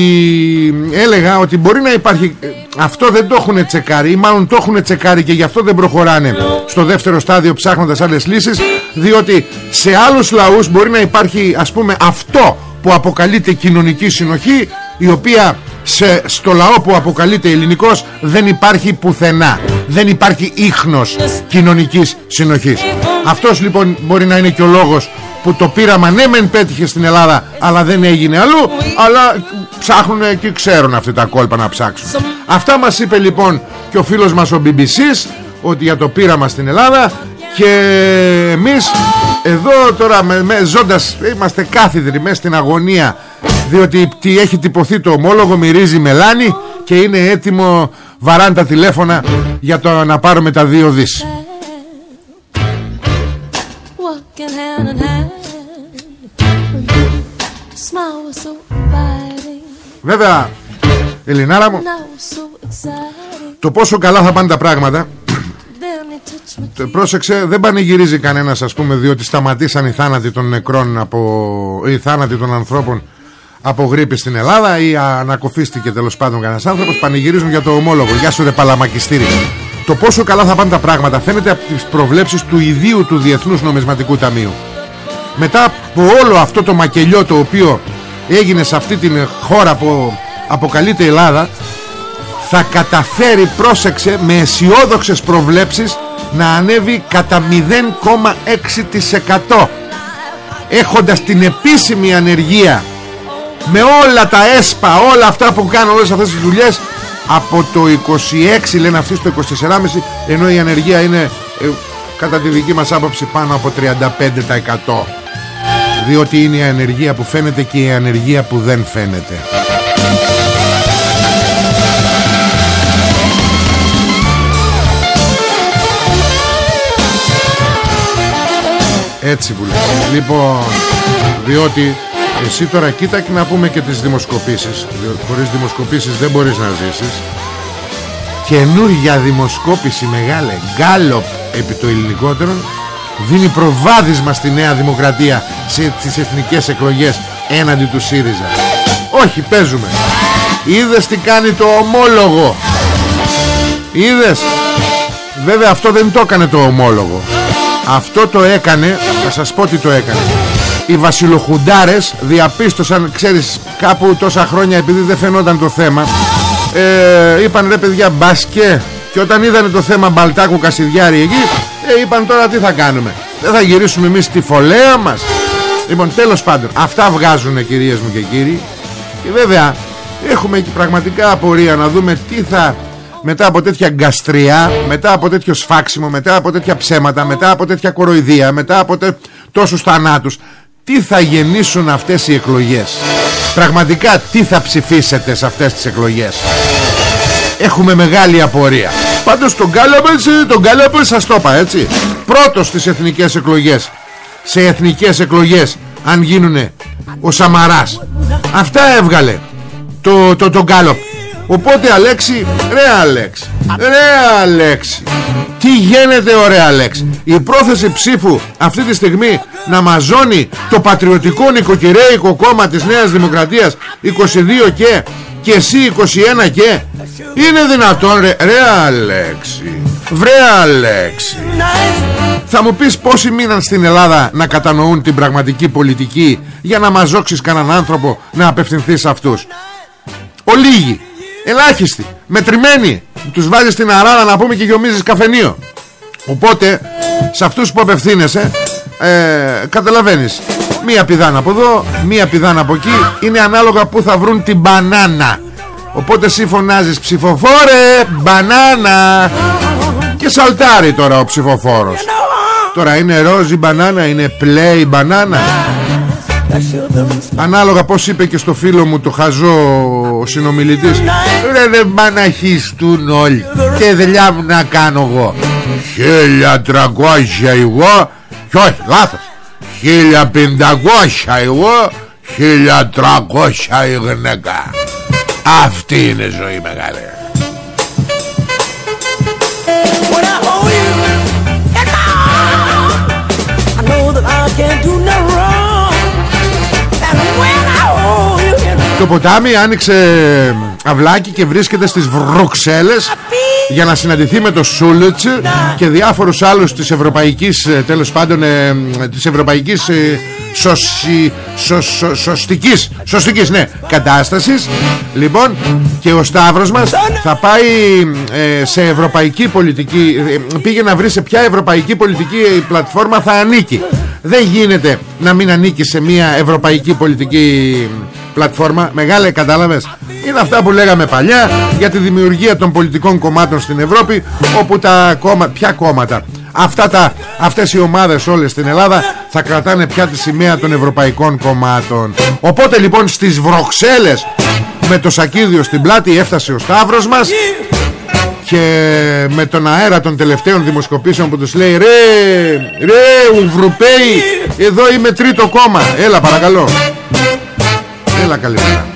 S1: έλεγα ότι μπορεί να υπάρχει αυτό δεν το έχουν τσεκάρει ή μάλλον το έχουν τσεκάρει και γι' αυτό δεν προχωράνε στο δεύτερο στάδιο ψάχνοντας άλλες λύσεις διότι σε άλλους λαούς μπορεί να υπάρχει ας πούμε αυτό που αποκαλείται κοινωνική συνοχή η οποία σε, στο λαό που αποκαλείται ελληνικός δεν υπάρχει πουθενά. Δεν υπάρχει ίχνος κοινωνικής συνοχής. Αυτός λοιπόν μπορεί να είναι και ο λόγος που το πείραμα ναι μεν πέτυχε στην Ελλάδα αλλά δεν έγινε αλλού αλλά ψάχνουν και ξέρουν αυτά τα κόλπα να ψάξουν. Αυτά μας είπε λοιπόν και ο φίλος μας ο BBC ότι για το πείραμα στην Ελλάδα και εμείς εδώ τώρα με, με, ζώντας είμαστε κάθιδροι μέσα στην αγωνία διότι τι έχει τυπωθεί το ομόλογο μυρίζει μελάνι και είναι έτοιμο βαράν τα τηλέφωνα για το να πάρουμε τα δύο δις. Βέβαια Ελληνάρα μου Το πόσο καλά θα πάνε τα πράγματα Πρόσεξε δεν πανηγυρίζει κανένας ας πούμε Διότι σταματήσαν οι θάνατοι των νεκρών από, Οι θάνατοι των ανθρώπων Από γρήπη στην Ελλάδα Ή ανακοφίστηκε τέλος πάντων κανένας άνθρωπος Πανηγυρίζουν για το ομόλογο. Γεια σου ρε παλαμακιστήρι. Το πόσο καλά θα πάνε τα πράγματα Φαίνεται από τις προβλέψεις του ιδίου του Διεθνούς Νομισματικού Ταμείου. Μετά από όλο αυτό το μακελιό Το οποίο έγινε σε αυτή την χώρα που αποκαλείται Ελλάδα θα καταφέρει πρόσεξε με αισιόδοξες προβλέψεις να ανέβει κατά 0,6% έχοντας την επίσημη ανεργία με όλα τα έσπα όλα αυτά που κάνουν όλες αυτές τις δουλειές από το 26 λένε αυτοί στο 24,5 ενώ η ανεργία είναι ε, κατά τη δική μας άποψη πάνω από 35% διότι είναι η ανεργία που φαίνεται και η ανεργία που δεν φαίνεται. Έτσι που λέει Λοιπόν Διότι εσύ τώρα κοίτα και να πούμε και τις δημοσκοπήσεις. Χωρίς δημοσκοπήσεις δεν μπορείς να ζήσεις. Καινούργια δημοσκόπηση μεγάλη Γκάλοπ επί το ελληνικότερο Δίνει προβάδισμα στη Νέα Δημοκρατία Σε τις εθνικές εκλογές Έναντι του ΣΥΡΙΖΑ. Όχι παίζουμε. Είδες τι κάνει το ομόλογο. Είδες. Βέβαια αυτό δεν το έκανε το ομόλογο. Αυτό το έκανε Θα σας πω τι το έκανε Οι βασιλοχουντάρες διαπίστωσαν Ξέρεις κάπου τόσα χρόνια Επειδή δεν φαινόταν το θέμα ε, Είπαν ρε παιδιά μπασκέ Και όταν είδανε το θέμα Μπαλτάκου Κασιδιάρη εκεί ε, Είπαν τώρα τι θα κάνουμε Δεν θα γυρίσουμε εμείς τη φωλέα μας Λοιπόν τέλος πάντων Αυτά βγάζουν κυρίες μου και κύριοι. Και βέβαια έχουμε και πραγματικά απορία Να δούμε τι θα μετά από τέτοια γκαστριά, μετά από τέτοιο σφάξιμο, μετά από τέτοια ψέματα, μετά από τέτοια κοροϊδία, μετά από τε... τόσους θανάτους, τι θα γεννήσουν αυτές οι εκλογές; Πραγματικά τι θα ψηφίσετε σε αυτές τις εκλογές; Έχουμε μεγάλη απορία. Πάντως τον Γκάλαμπελς, τον Γκάλαμπελς σας το είπα έτσι. Πρώτος στις εθνικές εκλογές. Σε εθνικές εκλογές αν γίνουνε ο Σαμαράς. Αυτά έβγαλε το, το, το Γκάλοπ. Οπότε Αλέξη Ρε Αλέξη Ρε Αλέξη Τι γίνεται ωραία Αλέξη; Η πρόθεση ψήφου αυτή τη στιγμή Να μαζώνει το πατριωτικό νοικοκυρέικο κόμμα της Νέας Δημοκρατίας 22 και Και εσύ 21 και Είναι δυνατόν ρε, ρε Αλέξη Βρε Αλέξη. Θα μου πεις πόσοι μείναν στην Ελλάδα Να κατανοούν την πραγματική πολιτική Για να μαζόξεις κανέναν άνθρωπο Να απευθυνθεί σε αυτούς; Ολίγοι Ελάχιστοι, μετρημένοι Τους βάζεις στην αράδα να πούμε και γιομίζεις καφενείο. Οπότε σε αυτούς που απευθύνεσαι ε, Καταλαβαίνεις. Μία πηδάνα από εδώ Μία πηδάνα από εκεί Είναι ανάλογα που θα βρουν την μπανάνα. Οπότε εσύ φωνάζεις ψηφοφόρε Μπανάνα! Και σαλτάρει τώρα ο ψηφοφόρος. Τώρα είναι ρόζι μπανάνα Είναι πλέι μπανάνα Ανάλογα πως είπε και στο φίλο μου το χαζό ο συνομιλητής Ρε δεν παναχιστούν όλοι Και δουλειά μου να κάνω εγώ 1300 εγώ Και όχι λάθος 1500 εγώ 1300 η γυναίκα Αυτή είναι ζωή μεγάλη Το ποτάμι άνοιξε αυλάκι και βρίσκεται στις Βρουξέλλες για να συναντηθεί με το Σούλετς και διάφορους άλλους της Ευρωπαϊκής ε, τέλος πάντων ε, της Ευρωπαϊκής ε, σωσι, σω, σω, σωστικής, σωστικής ναι, κατάστασης. Λοιπόν και ο Σταύρος μας θα πάει ε, σε ευρωπαϊκή πολιτική πήγε να βρει σε ποια ευρωπαϊκή πολιτική πλατφόρμα θα ανήκει. Δεν γίνεται να μην ανήκει σε μια ευρωπαϊκή πολιτική πλατφόρμα Μεγάλε κατάλαβες; Είναι αυτά που λέγαμε παλιά Για τη δημιουργία των πολιτικών κομμάτων στην Ευρώπη Όπου τα κόμματα Ποια κόμματα; Αυτά τα, Αυτές οι ομάδες όλες στην Ελλάδα Θα κρατάνε πια τη σημαία των ευρωπαϊκών κομμάτων. Οπότε λοιπόν στις Βροξέλλες Με το σακίδιο στην πλάτη Έφτασε ο Σταύρος μας και με τον αέρα των τελευταίων δημοσκοπήσεων που τους λέει ρε, ρε Ουβροπαίοι εδώ είμαι τρίτο κόμμα. Έλα παρακαλώ Έλα καλημέρα.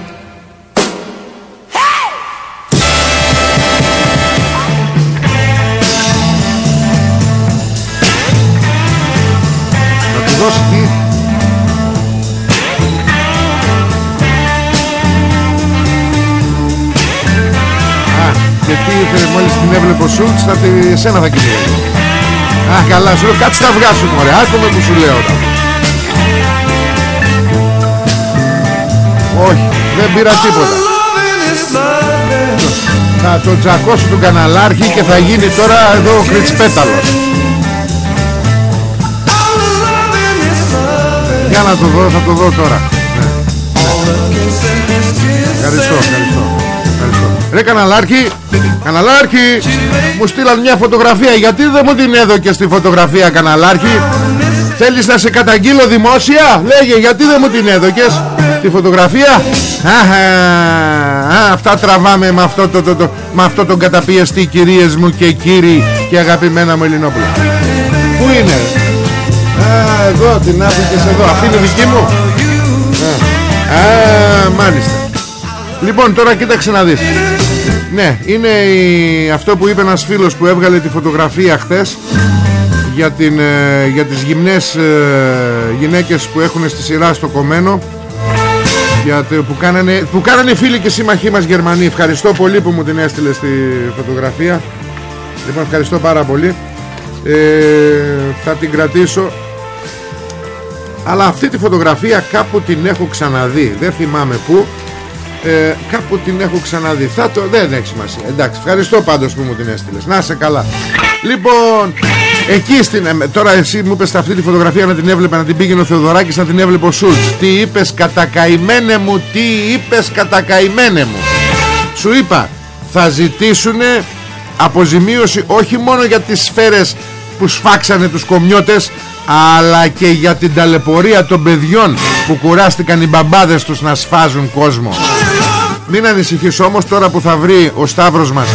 S1: Να του δώσει τι; Α, και τι ήθελε μόλις την έβλεπε ο Σούλτς θα τη, εσένα θα κοιτάει Α, καλά, σου λέω κάτσε τα βγάσουμε ωραία, άκουμε που σου λέω τώρα Όχι, δεν πήρα τίποτα. Θα το τζακώσω τον καναλάρχη και θα γίνει τώρα εδώ ο Κριτσπέταλος Για να το δω, θα το δω τώρα. Ναι. Ευχαριστώ, ευχαριστώ. Ρε καναλάρχη Καναλάρχη Μου στείλαν μια φωτογραφία. Γιατί δεν μου την έδωκε στη φωτογραφία καναλάρχη; Θέλεις να σε καταγγείλω δημόσια; Λέγε γιατί δεν μου την έδωκες Τη φωτογραφία; Α, Αυτά τραβάμε με αυτό, το, το, το, με αυτό τον καταπιεστή Κυρίες μου και κύριοι Και αγαπημένα μου Ελληνόπουλα Πού είναι εδώ, την άφηκες εδώ. Αυτή είναι δική μου; Α, μάλιστα. Λοιπόν, τώρα κοίταξε να δεις. Ναι, είναι η... αυτό που είπε ένας φίλος που έβγαλε τη φωτογραφία χθες για, την, ε, για τις γυμνές ε, γυναίκες που έχουν στη σειρά στο κομμένο. Για που, κάνανε, που κάνανε φίλοι και σύμμαχοί μας Γερμανοί. Ευχαριστώ πολύ που μου την έστειλε στη φωτογραφία. Λοιπόν ευχαριστώ πάρα πολύ. Ε, θα την κρατήσω. Αλλά αυτή τη φωτογραφία κάπου την έχω ξαναδεί. Δεν θυμάμαι που ε, κάπου την έχω ξαναδεί. Θα το, δεν έχει σημασία. Εντάξει ευχαριστώ πάντως που μου την έστειλες. Να σε καλά. Λοιπόν Εκεί στην. Ε, τώρα εσύ μου είπες αυτή τη φωτογραφία να την έβλεπε, να την πήγαινε ο Θεοδωράκης, να την έβλεπε ο Σούλτς. Τι είπες κατακαημένε μου, τι είπες κατακαημένε μου. Σου είπα, θα ζητήσουν αποζημίωση όχι μόνο για τις σφαίρες που σφάξανε τους κομιώτες αλλά και για την ταλαιπωρία των παιδιών που κουράστηκαν οι μπαμπάδες τους να σφάζουν κόσμο. Μην ανησυχείς όμως τώρα που θα βρει ο Σταύρος μας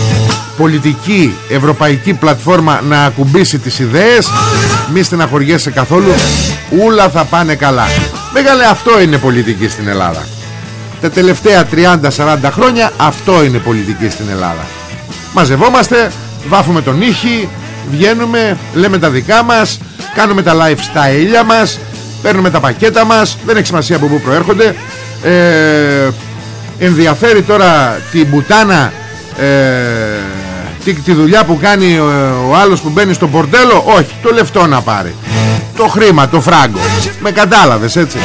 S1: πολιτική ευρωπαϊκή πλατφόρμα να ακουμπήσει τις ιδέες μη στεναχωριέσαι καθόλου ούλα θα πάνε καλά. Μεγάλε αυτό είναι πολιτική στην Ελλάδα. Τα τελευταία 30-40 χρόνια αυτό είναι πολιτική στην Ελλάδα. Μαζευόμαστε βάφουμε τον ήχη βγαίνουμε λέμε τα δικά μας κάνουμε τα lifestyle μας παίρνουμε τα πακέτα μας δεν έχει σημασία από πού προέρχονται. Ε, ενδιαφέρει τώρα την μπουτάνα ε, τη, τη δουλειά που κάνει ο, ο άλλος που μπαίνει στο πορτέλο όχι το λεφτό να πάρει. Το χρήμα το φράγκο. Με κατάλαβες έτσι.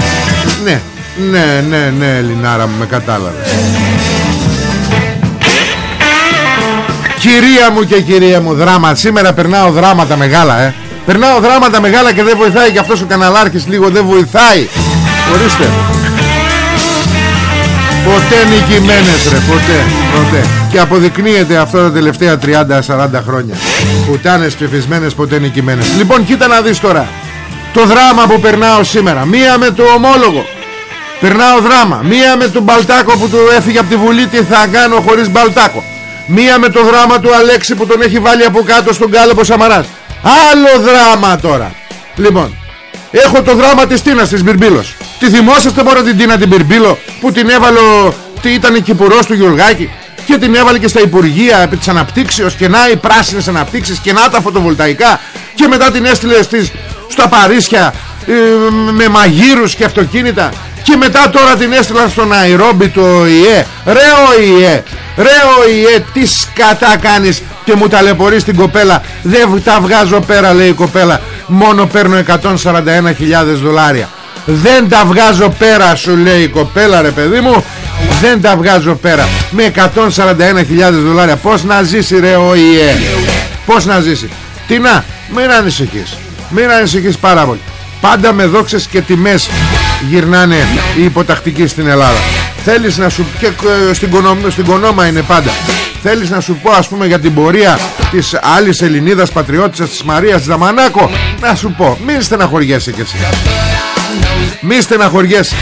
S1: Ναι ναι ναι ναι Λινάρα μου με κατάλαβες. Κυρία μου και κυρία μου δράμα. Σήμερα περνάω δράματα μεγάλα ε. Περνάω δράματα μεγάλα και δεν βοηθάει Και αυτός ο καναλάρχης λίγο δεν βοηθάει. Ορίστε Ποτέ νικημένες ρε ποτέ, ποτέ. Και αποδεικνύεται αυτό τα τελευταία 30-40 χρόνια. Πουτάνες ψηφισμένες ποτέ νικημένες. Λοιπόν κοίτα να δεις τώρα Το δράμα που περνάω σήμερα. Μία με το ομόλογο. Περνάω δράμα. Μία με τον Μπαλτάκο που του έφυγε από τη Βουλή Τι θα κάνω χωρίς Μπαλτάκο. Μία με το δράμα του Αλέξη που τον έχει βάλει από κάτω στον κάλεπο Σαμαράς. Άλλο δράμα τώρα. Λοιπόν Έχω το δράμα της Τίνας της Μπυρμπίλος Τη θυμόσαστε μόνο την Τίνα την Μπυρμπίλο Που την έβαλε Τι ήταν η κυπουρός του Γιουργάκη Και την έβαλε και στα Υπουργεία επί της Αναπτύξεως Και να οι πράσινες αναπτύξεις Και να τα φωτοβολταϊκά. Και μετά την έστειλε στις, στα Παρίσια ε, Με μαγείρους και αυτοκίνητα. Και μετά τώρα την έστειλαν στο Ναϊρόμπι το ΙΕ Ρε ο ΙΕ Ρε ο ΙΕ τι σκατά κάνεις Και μου ταλαιπωρείς την κοπέλα. Δεν τα βγάζω πέρα λέει η κοπέλα Μόνο παίρνω 141.000 δολάρια. Δεν τα βγάζω πέρα σου λέει η κοπέλα ρε παιδί μου. Δεν τα βγάζω πέρα. Με 141.000 δολάρια Πώς να ζήσει ρε ο ΙΕ; Πώς να ζήσει; Τι να μην ανησυχείς. Μην ανησυχείς πάρα πολύ. Πάντα με δόξες και τιμές γυρνάνε οι υποτακτικοί στην Ελλάδα. Θέλεις να σου... και ε, στην, κονόμα, στην κονόμα είναι πάντα Θέλεις να σου πω ας πούμε για την πορεία της άλλης Ελληνίδας πατριώτησας της Μαρίας Δαμανάκο Να σου πω μην στεναχωριέσαι κι εσύ. Μην στεναχωριέσαι.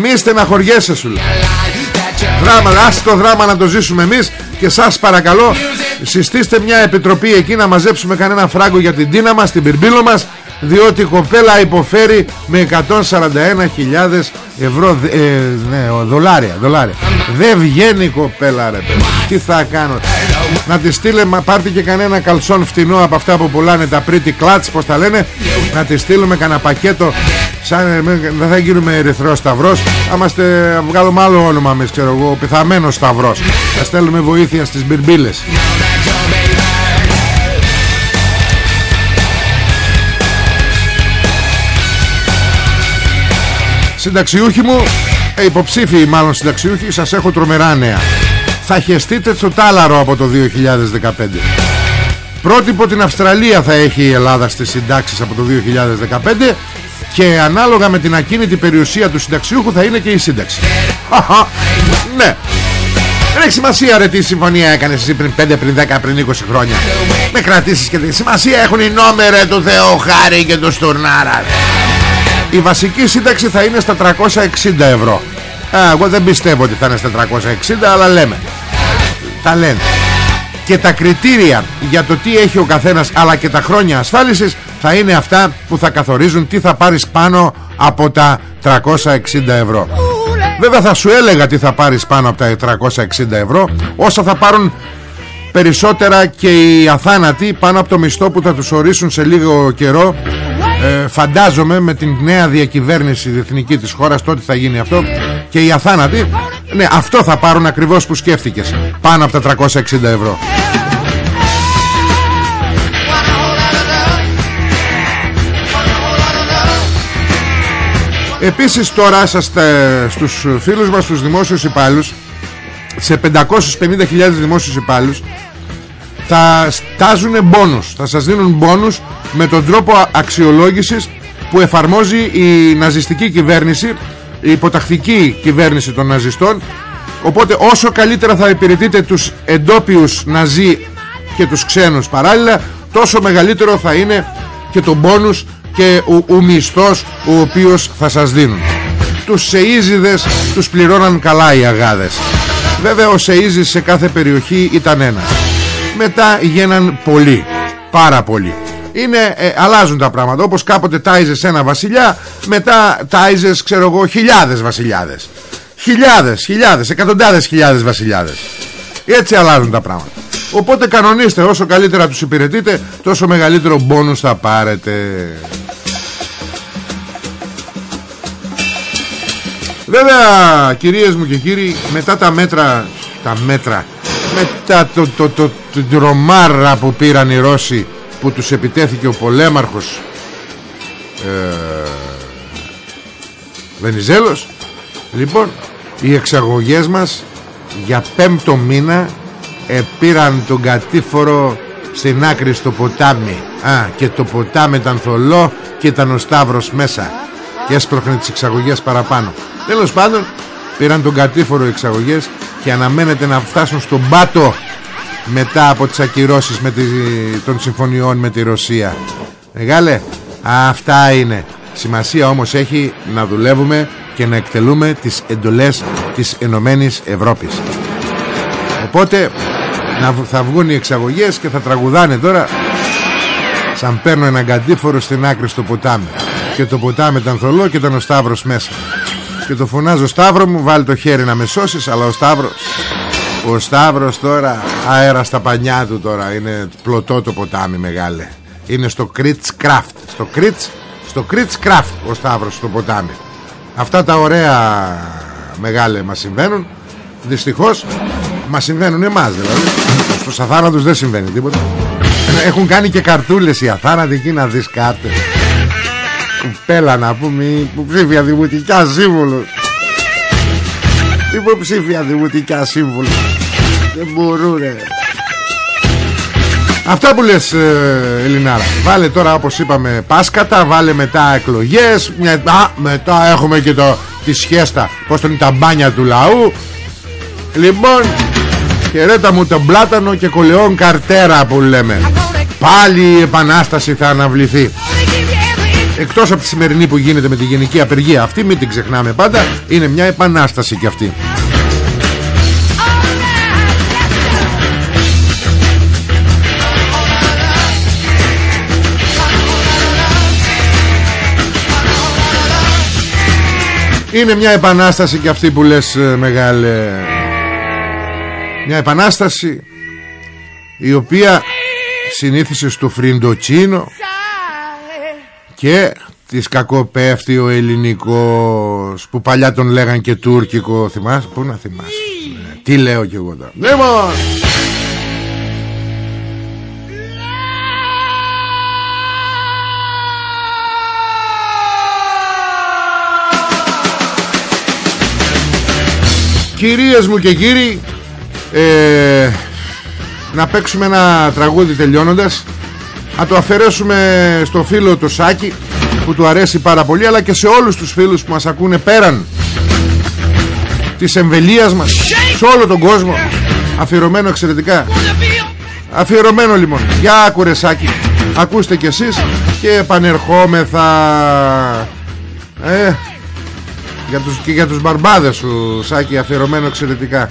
S1: Μην στεναχωριέσαι σου λέω. Δράμα, άσε το δράμα να το ζήσουμε εμείς Και σας παρακαλώ Συστήστε μια επιτροπή εκεί να μαζέψουμε κανένα φράγκο για την τίνα μας, την πυρμπίλο μας διότι η κοπέλα υποφέρει με 141.000 ευρώ ε, ναι, δολάρια, δολάρια. Δεν βγαίνει η κοπέλα ρε παιδί τι θα κάνω. Να τη στείλε πάρτε και κανένα καλσόν φτηνό από αυτά που πουλάνε τα πρίτη κλάτς πως τα λένε. Να τη στείλουμε κανένα πακέτο. Σαν, δεν θα γίνουμε ερυθρός σταυρός. Θα είμαστε βγάλουμε άλλο όνομα εμείς ξέρω εγώ ο πεθαμένος σταυρός. Θα στέλνουμε βοήθεια στις μπυρμπίλες Συνταξιούχοι μου ε, Υποψήφιοι μάλλον συνταξιούχοι Σας έχω τρομερά νέα Θα χεστείτε στο τάλαρο από το 2015 Πρότυπο την Αυστραλία θα έχει η Ελλάδα στις συντάξεις από το 2015 και ανάλογα με την ακίνητη περιουσία του συνταξιούχου θα είναι και η σύνταξη. ναι. Δεν έχει σημασία ρε τι συμφωνία έκανες εσύ πριν 5, πριν 10, πριν 20 χρόνια. Με κρατήσεις και τη σημασία έχουν οι νόμερε του Θεοχάρη και του Στουρνάρα. Η βασική σύνταξη θα είναι στα 360 ευρώ. Α, Εγώ δεν πιστεύω ότι θα είναι στα 360 Αλλά λέμε. Τα λένε. Και τα κριτήρια για το τι έχει ο καθένας Αλλά και τα χρόνια ασφάλισης θα είναι αυτά που θα καθορίζουν τι θα πάρεις πάνω από τα 360 ευρώ. Βέβαια θα σου έλεγα τι θα πάρεις πάνω από τα 360 ευρώ Όσα θα πάρουν περισσότερα και οι αθάνατοι πάνω από το μισθό που θα τους ορίσουν σε λίγο καιρό ε, Φαντάζομαι με την νέα διακυβέρνηση διεθνική της χώρας τότε θα γίνει αυτό Και οι αθάνατοι Ναι αυτό θα πάρουν ακριβώς που σκέφτηκες Πάνω από τα 360 ευρώ. Επίσης τώρα σας, στους φίλους μας τους δημόσιους υπάλληλους. Σε 550.000 δημόσιους υπάλληλους θα στάζουν μπόνους θα σας δίνουν μπόνους με τον τρόπο αξιολόγησης που εφαρμόζει η ναζιστική κυβέρνηση η υποτακτική κυβέρνηση των ναζιστών. Οπότε όσο καλύτερα θα υπηρετείτε τους εντόπιους ναζί και τους ξένους παράλληλα τόσο μεγαλύτερο θα είναι και το μπόνους και ο, ο μισθός ο οποίος θα σας δίνουν. Τους σεΐζιδες τους πληρώναν καλά οι αγάδες. Βέβαια ο σεΐζης σε κάθε περιοχή ήταν ένας. Μετά γίναν πολλοί πάρα πολλοί είναι, ε, αλλάζουν τα πράγματα. Όπως κάποτε τάιζες ένα βασιλιά μετά τάιζες ξέρω εγώ χιλιάδες βασιλιάδες. Χιλιάδες, χιλιάδες, εκατοντάδες χιλιάδες βασιλιάδες. Έτσι αλλάζουν τα πράγματα. Οπότε κανονίστε όσο καλύτερα τους υπηρετείτε τόσο μεγαλύτερο μπόνους θα πάρετε. Βέβαια κυρίες μου και κύριοι Μετά τα μέτρα Τα μέτρα Μετά το, το, το, το, το ρομάρα που πήραν οι Ρώσοι Που τους επιτέθηκε ο πολέμαρχος ε, Βενιζέλος. Λοιπόν Οι εξαγωγές μας Για πέμπτο μήνα Επήραν τον κατήφορο Στην άκρη στο ποτάμι. Α, και το ποτάμι ήταν θολό Και ήταν ο Σταύρος μέσα Και έσπροχνε τις εξαγωγές παραπάνω. Τέλος πάντων πήραν τον κατήφορο εξαγωγές και αναμένεται να φτάσουν στον πάτο μετά από τις ακυρώσεις με τη, των συμφωνιών με τη Ρωσία. Μεγάλε, αυτά είναι. Σημασία όμως έχει να δουλεύουμε και να εκτελούμε τις εντολές της Ενωμένης Ευρώπης. Οπότε να, θα βγουν οι εξαγωγές και θα τραγουδάνε τώρα σαν παίρνω έναν κατήφορο στην άκρη στο ποτάμι. Και το ποτάμι ήταν θολό και ήταν ο Σταύρος μέσα. Και το φωνάζω Σταύρο μου βάλει το χέρι να με σώσεις Αλλά ο Σταύρος Ο Σταύρος τώρα αέρα στα πανιά του τώρα Είναι πλωτό το ποτάμι μεγάλε. Είναι στο Κρίτς Κράφτ Στο Κρίτς στο Κρίτς Κράφτ Ο Σταύρος στο ποτάμι. Αυτά τα ωραία μεγάλε μας συμβαίνουν. Δυστυχώς Μας συμβαίνουν εμάς δηλαδή. Στους αθάνατους δεν συμβαίνει τίποτα. Έχουν κάνει και καρτούλες οι αθάνατοι Εκεί να δεις κάρτες κουπέλα να πούμε υποψήφια δημοτικά σύμβολο υποψήφια δημοτικά σύμβολο δεν μπορούν Αυτά που λες ε, Ελληνάρα. Βάλε τώρα όπως είπαμε πάσκατα Βάλε μετά εκλογές. Μια, α, Μετά έχουμε και το, τη σχέστα Πως τον τα μπάνια του λαού. Λοιπόν Χαιρέτα μου τον πλάτανο και κολεόν καρτέρα που λέμε. Πάλι η επανάσταση θα αναβληθεί. Εκτός από τη σημερινή που γίνεται με τη γενική απεργία Αυτή μην την ξεχνάμε πάντα Είναι μια επανάσταση κι αυτή Είναι μια επανάσταση και αυτή που λες ε, μεγάλε. Μια επανάσταση Η οποία συνήθισες στο φριντοτσίνο και της κακοπέφτει ο ελληνικός που παλιά τον λέγαν και τουρκικό. Θυμάσαι πού να θυμάσαι. Ναι, τι λέω κι εγώ τώρα. Ναι Κυρίες μου και κύριοι ε, Να παίξουμε ένα τραγούδι τελειώνοντας. Να το αφαιρέσουμε στο φίλο του Σάκη που του αρέσει πάρα πολύ αλλά και σε όλους τους φίλους που μας ακούνε πέραν της εμβελίας μας σε όλο τον κόσμο. Αφιερωμένο εξαιρετικά. Αφιερωμένο λοιπόν. Για άκουρε Σάκη. Ακούστε κι εσείς και επανερχόμεθα. Ε, για τους, και για τους μπαρμπάδες σου Σάκη αφιερωμένο εξαιρετικά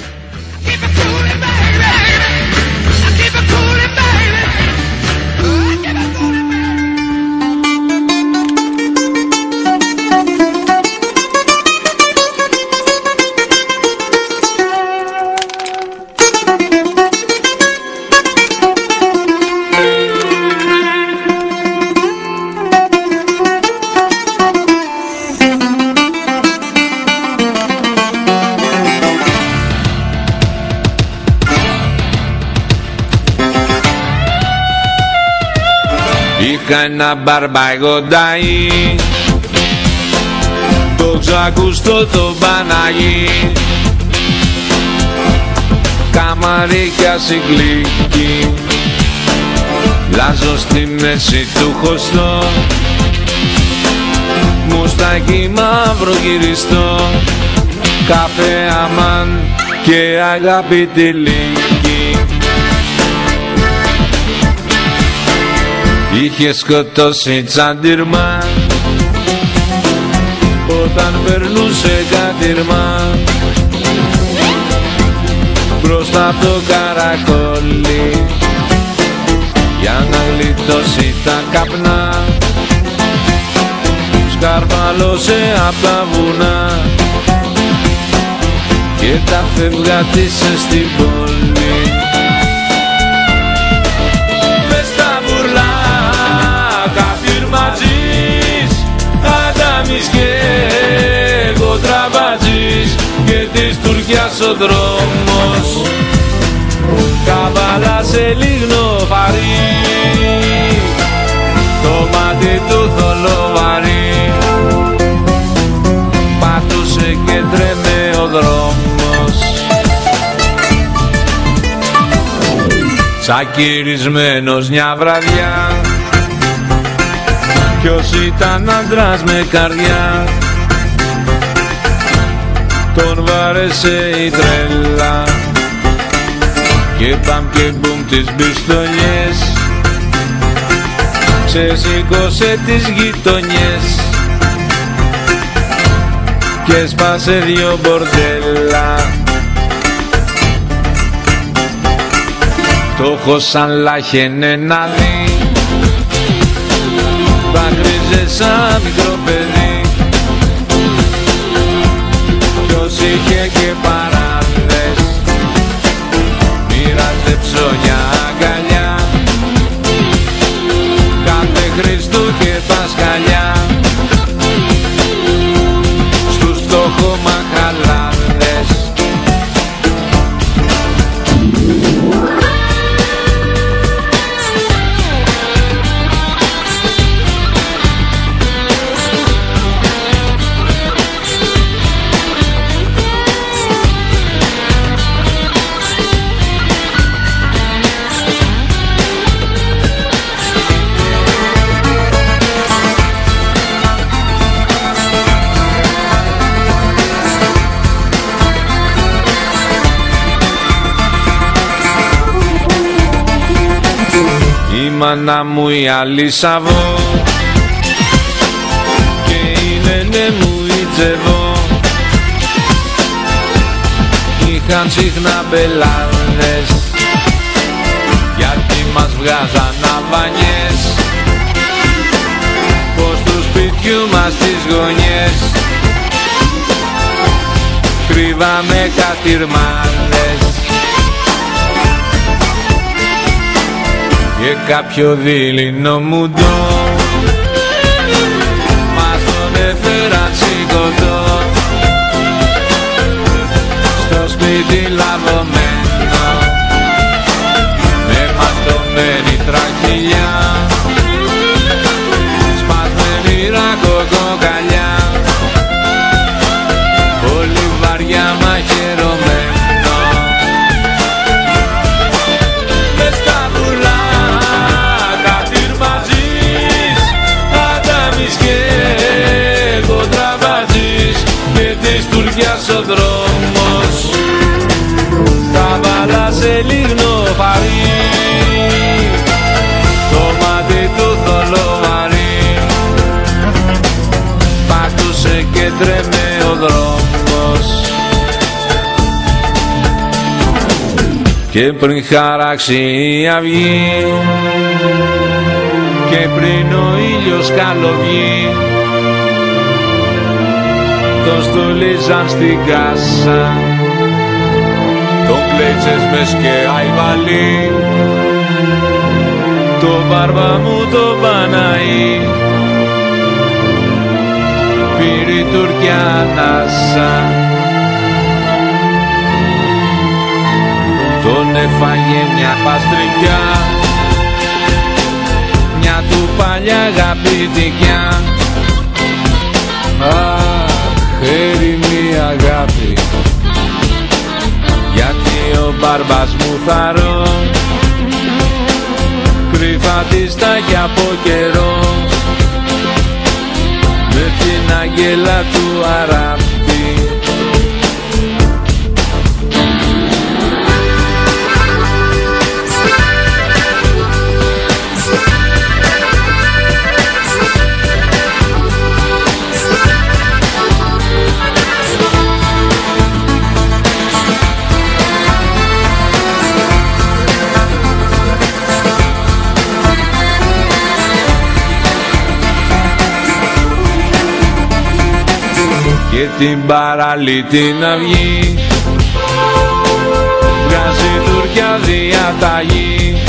S2: ένα μπαρμπαγονταί Το ξακουστό το Παναγί Καμαρίκια συγκλίκη. Λάζω στη μέση του χωστό. Μουστάκι μαύρο γυριστό. Καφέ αμάν και αγάπη λύκη Είχε σκοτώσει τσαντιρμά Όταν περνούσε κατηρμά Μπροστά από το καρακόλι. Για να γλιτώσει τα καπνά. Σκαρφαλώσε απ' τα βουνά. Και τα φεύγα της στην πόλη Αντάμις και εγώ τραβατζής Και της Τουρκιάς ο δρόμος. Καβάλα σε λίγνο φαρί Το μάτι του θολοβαρί Πατούσε και τρέμε ο δρόμος. Τσακυρισμένος μια βραδιά Ποιος ήταν άντρας με καρδιά; Τον βάρεσε η τρέλα. Και παμ και μπουμ τις μπιστολιές. Ξεσήκωσε τις γειτονιές. Και σπάσε δυο μπορτέλα. Το έχω σαν λάχαινε να δει Δάκρυζε σαν μικρό παιδί. Ποιος είχε και μάνα μου η Αλίσαβο Και η νένε μου η Τζεβό. Είχαν συχνά μπελάδες Γιατί μας βγάζαν αβανιές Πως του σπιτιού μας τις γωνιές Κρύβαμε κατηρμάδες και κάποιο δειλινό μουντό μας τον έφεραν σηκωτό στο σπίτι λαβωμένο Και πριν χαράξει η αυγή Και πριν ο ήλιος καλοβγεί Το στολίζαν στην κάσα. Τον κλέτσες μες και αϊβαλί Το μπάρμπα μου το Παναή. Πήρε η Τουρκιά ανάσα τον έφαγε μια παστρικιά μια του παλιά αγαπητικιά. Αχ, έρημη αγάπη Γιατί ο μπαρμπάς μου θαρώ Κρυφά της στάχει από καιρό Με την αγγέλα του αράπη την παραλίτη να βγει. Βγάζει Τουρκιά διαταγή.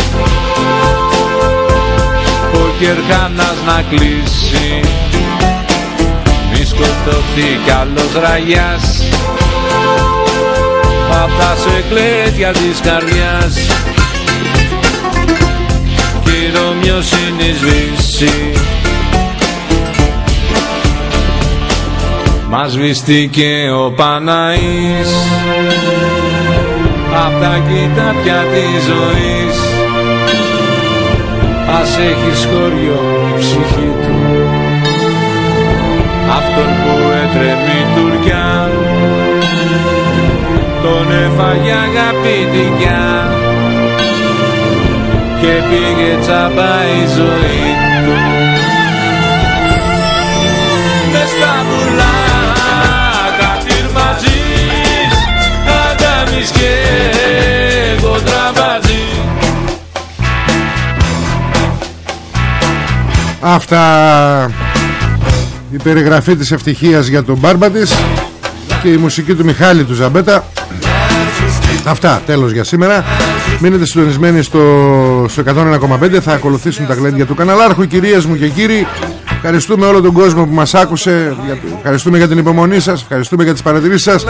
S2: Κερχάνας να κλείσει. Μη σκοτωθεί κι άλλος ραγιάς. Απ' τα σεκλέτια της καρδιάς. Κι η Ρωμιός Μας βυστήκε ο Παναής Απ' τα πια της ζωής. Ας έχει χωριό η ψυχή του. Αυτόν που έτρεμει Τουρκιά. Τον έφαγε αγαπητικιά Και πήγε τσάμπα η ζωή του
S1: Αυτά η περιγραφή της ευτυχίας για τον μπάρμπα της και η μουσική του Μιχάλη του Ζαμπέτα. Αυτά τέλος για σήμερα. Μείνετε συντονισμένοι στο, στο 101,5 Θα ακολουθήσουν τα γλέντια του καναλάρχου Κυρίες μου και κύριοι Ευχαριστούμε όλο τον κόσμο που μας άκουσε Ευχαριστούμε για την υπομονή σας Ευχαριστούμε για τις παρατηρήσεις σας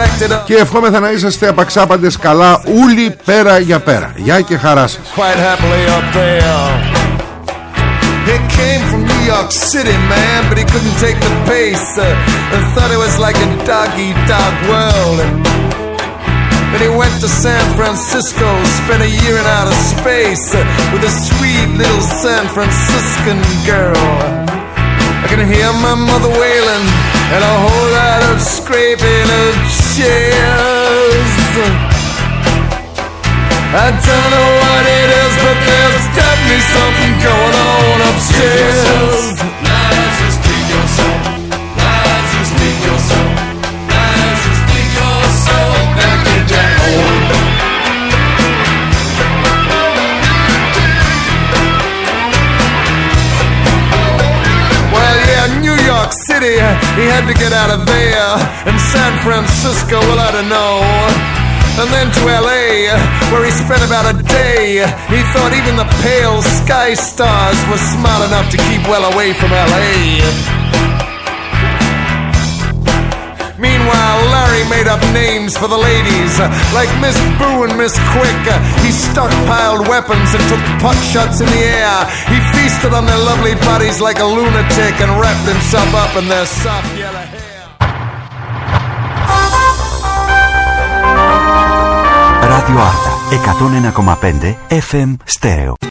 S1: Και ευχόμεθα να είσαστε απαξάπαντες καλά Ούλοι πέρα για πέρα Γεια και χαρά σας
S3: He came from New York City, man, but he couldn't take the pace. Uh, and thought it was like a dog eat dog world. And then he went to San Francisco, spent a year in outer space uh, with a sweet little San Franciscan girl. I can hear my mother wailing and a whole lot of scraping of chairs. I don't know what it is, but there's definitely something going on upstairs. City, he had to get out of there. And San Francisco, well, I don't know and then to LA, where he spent about a day. He thought even the pale sky stars were smart enough to keep well away from LA. Meanwhile, Larry made up names for the ladies, like Miss Boo and Miss Quick. He stockpiled weapons and took pot shots in the air. He feasted on their lovely bodies like a lunatic and wrapped himself up in their soft yellow hair.
S4: Ράδιο Άρτα 101,5 FM Στέρεο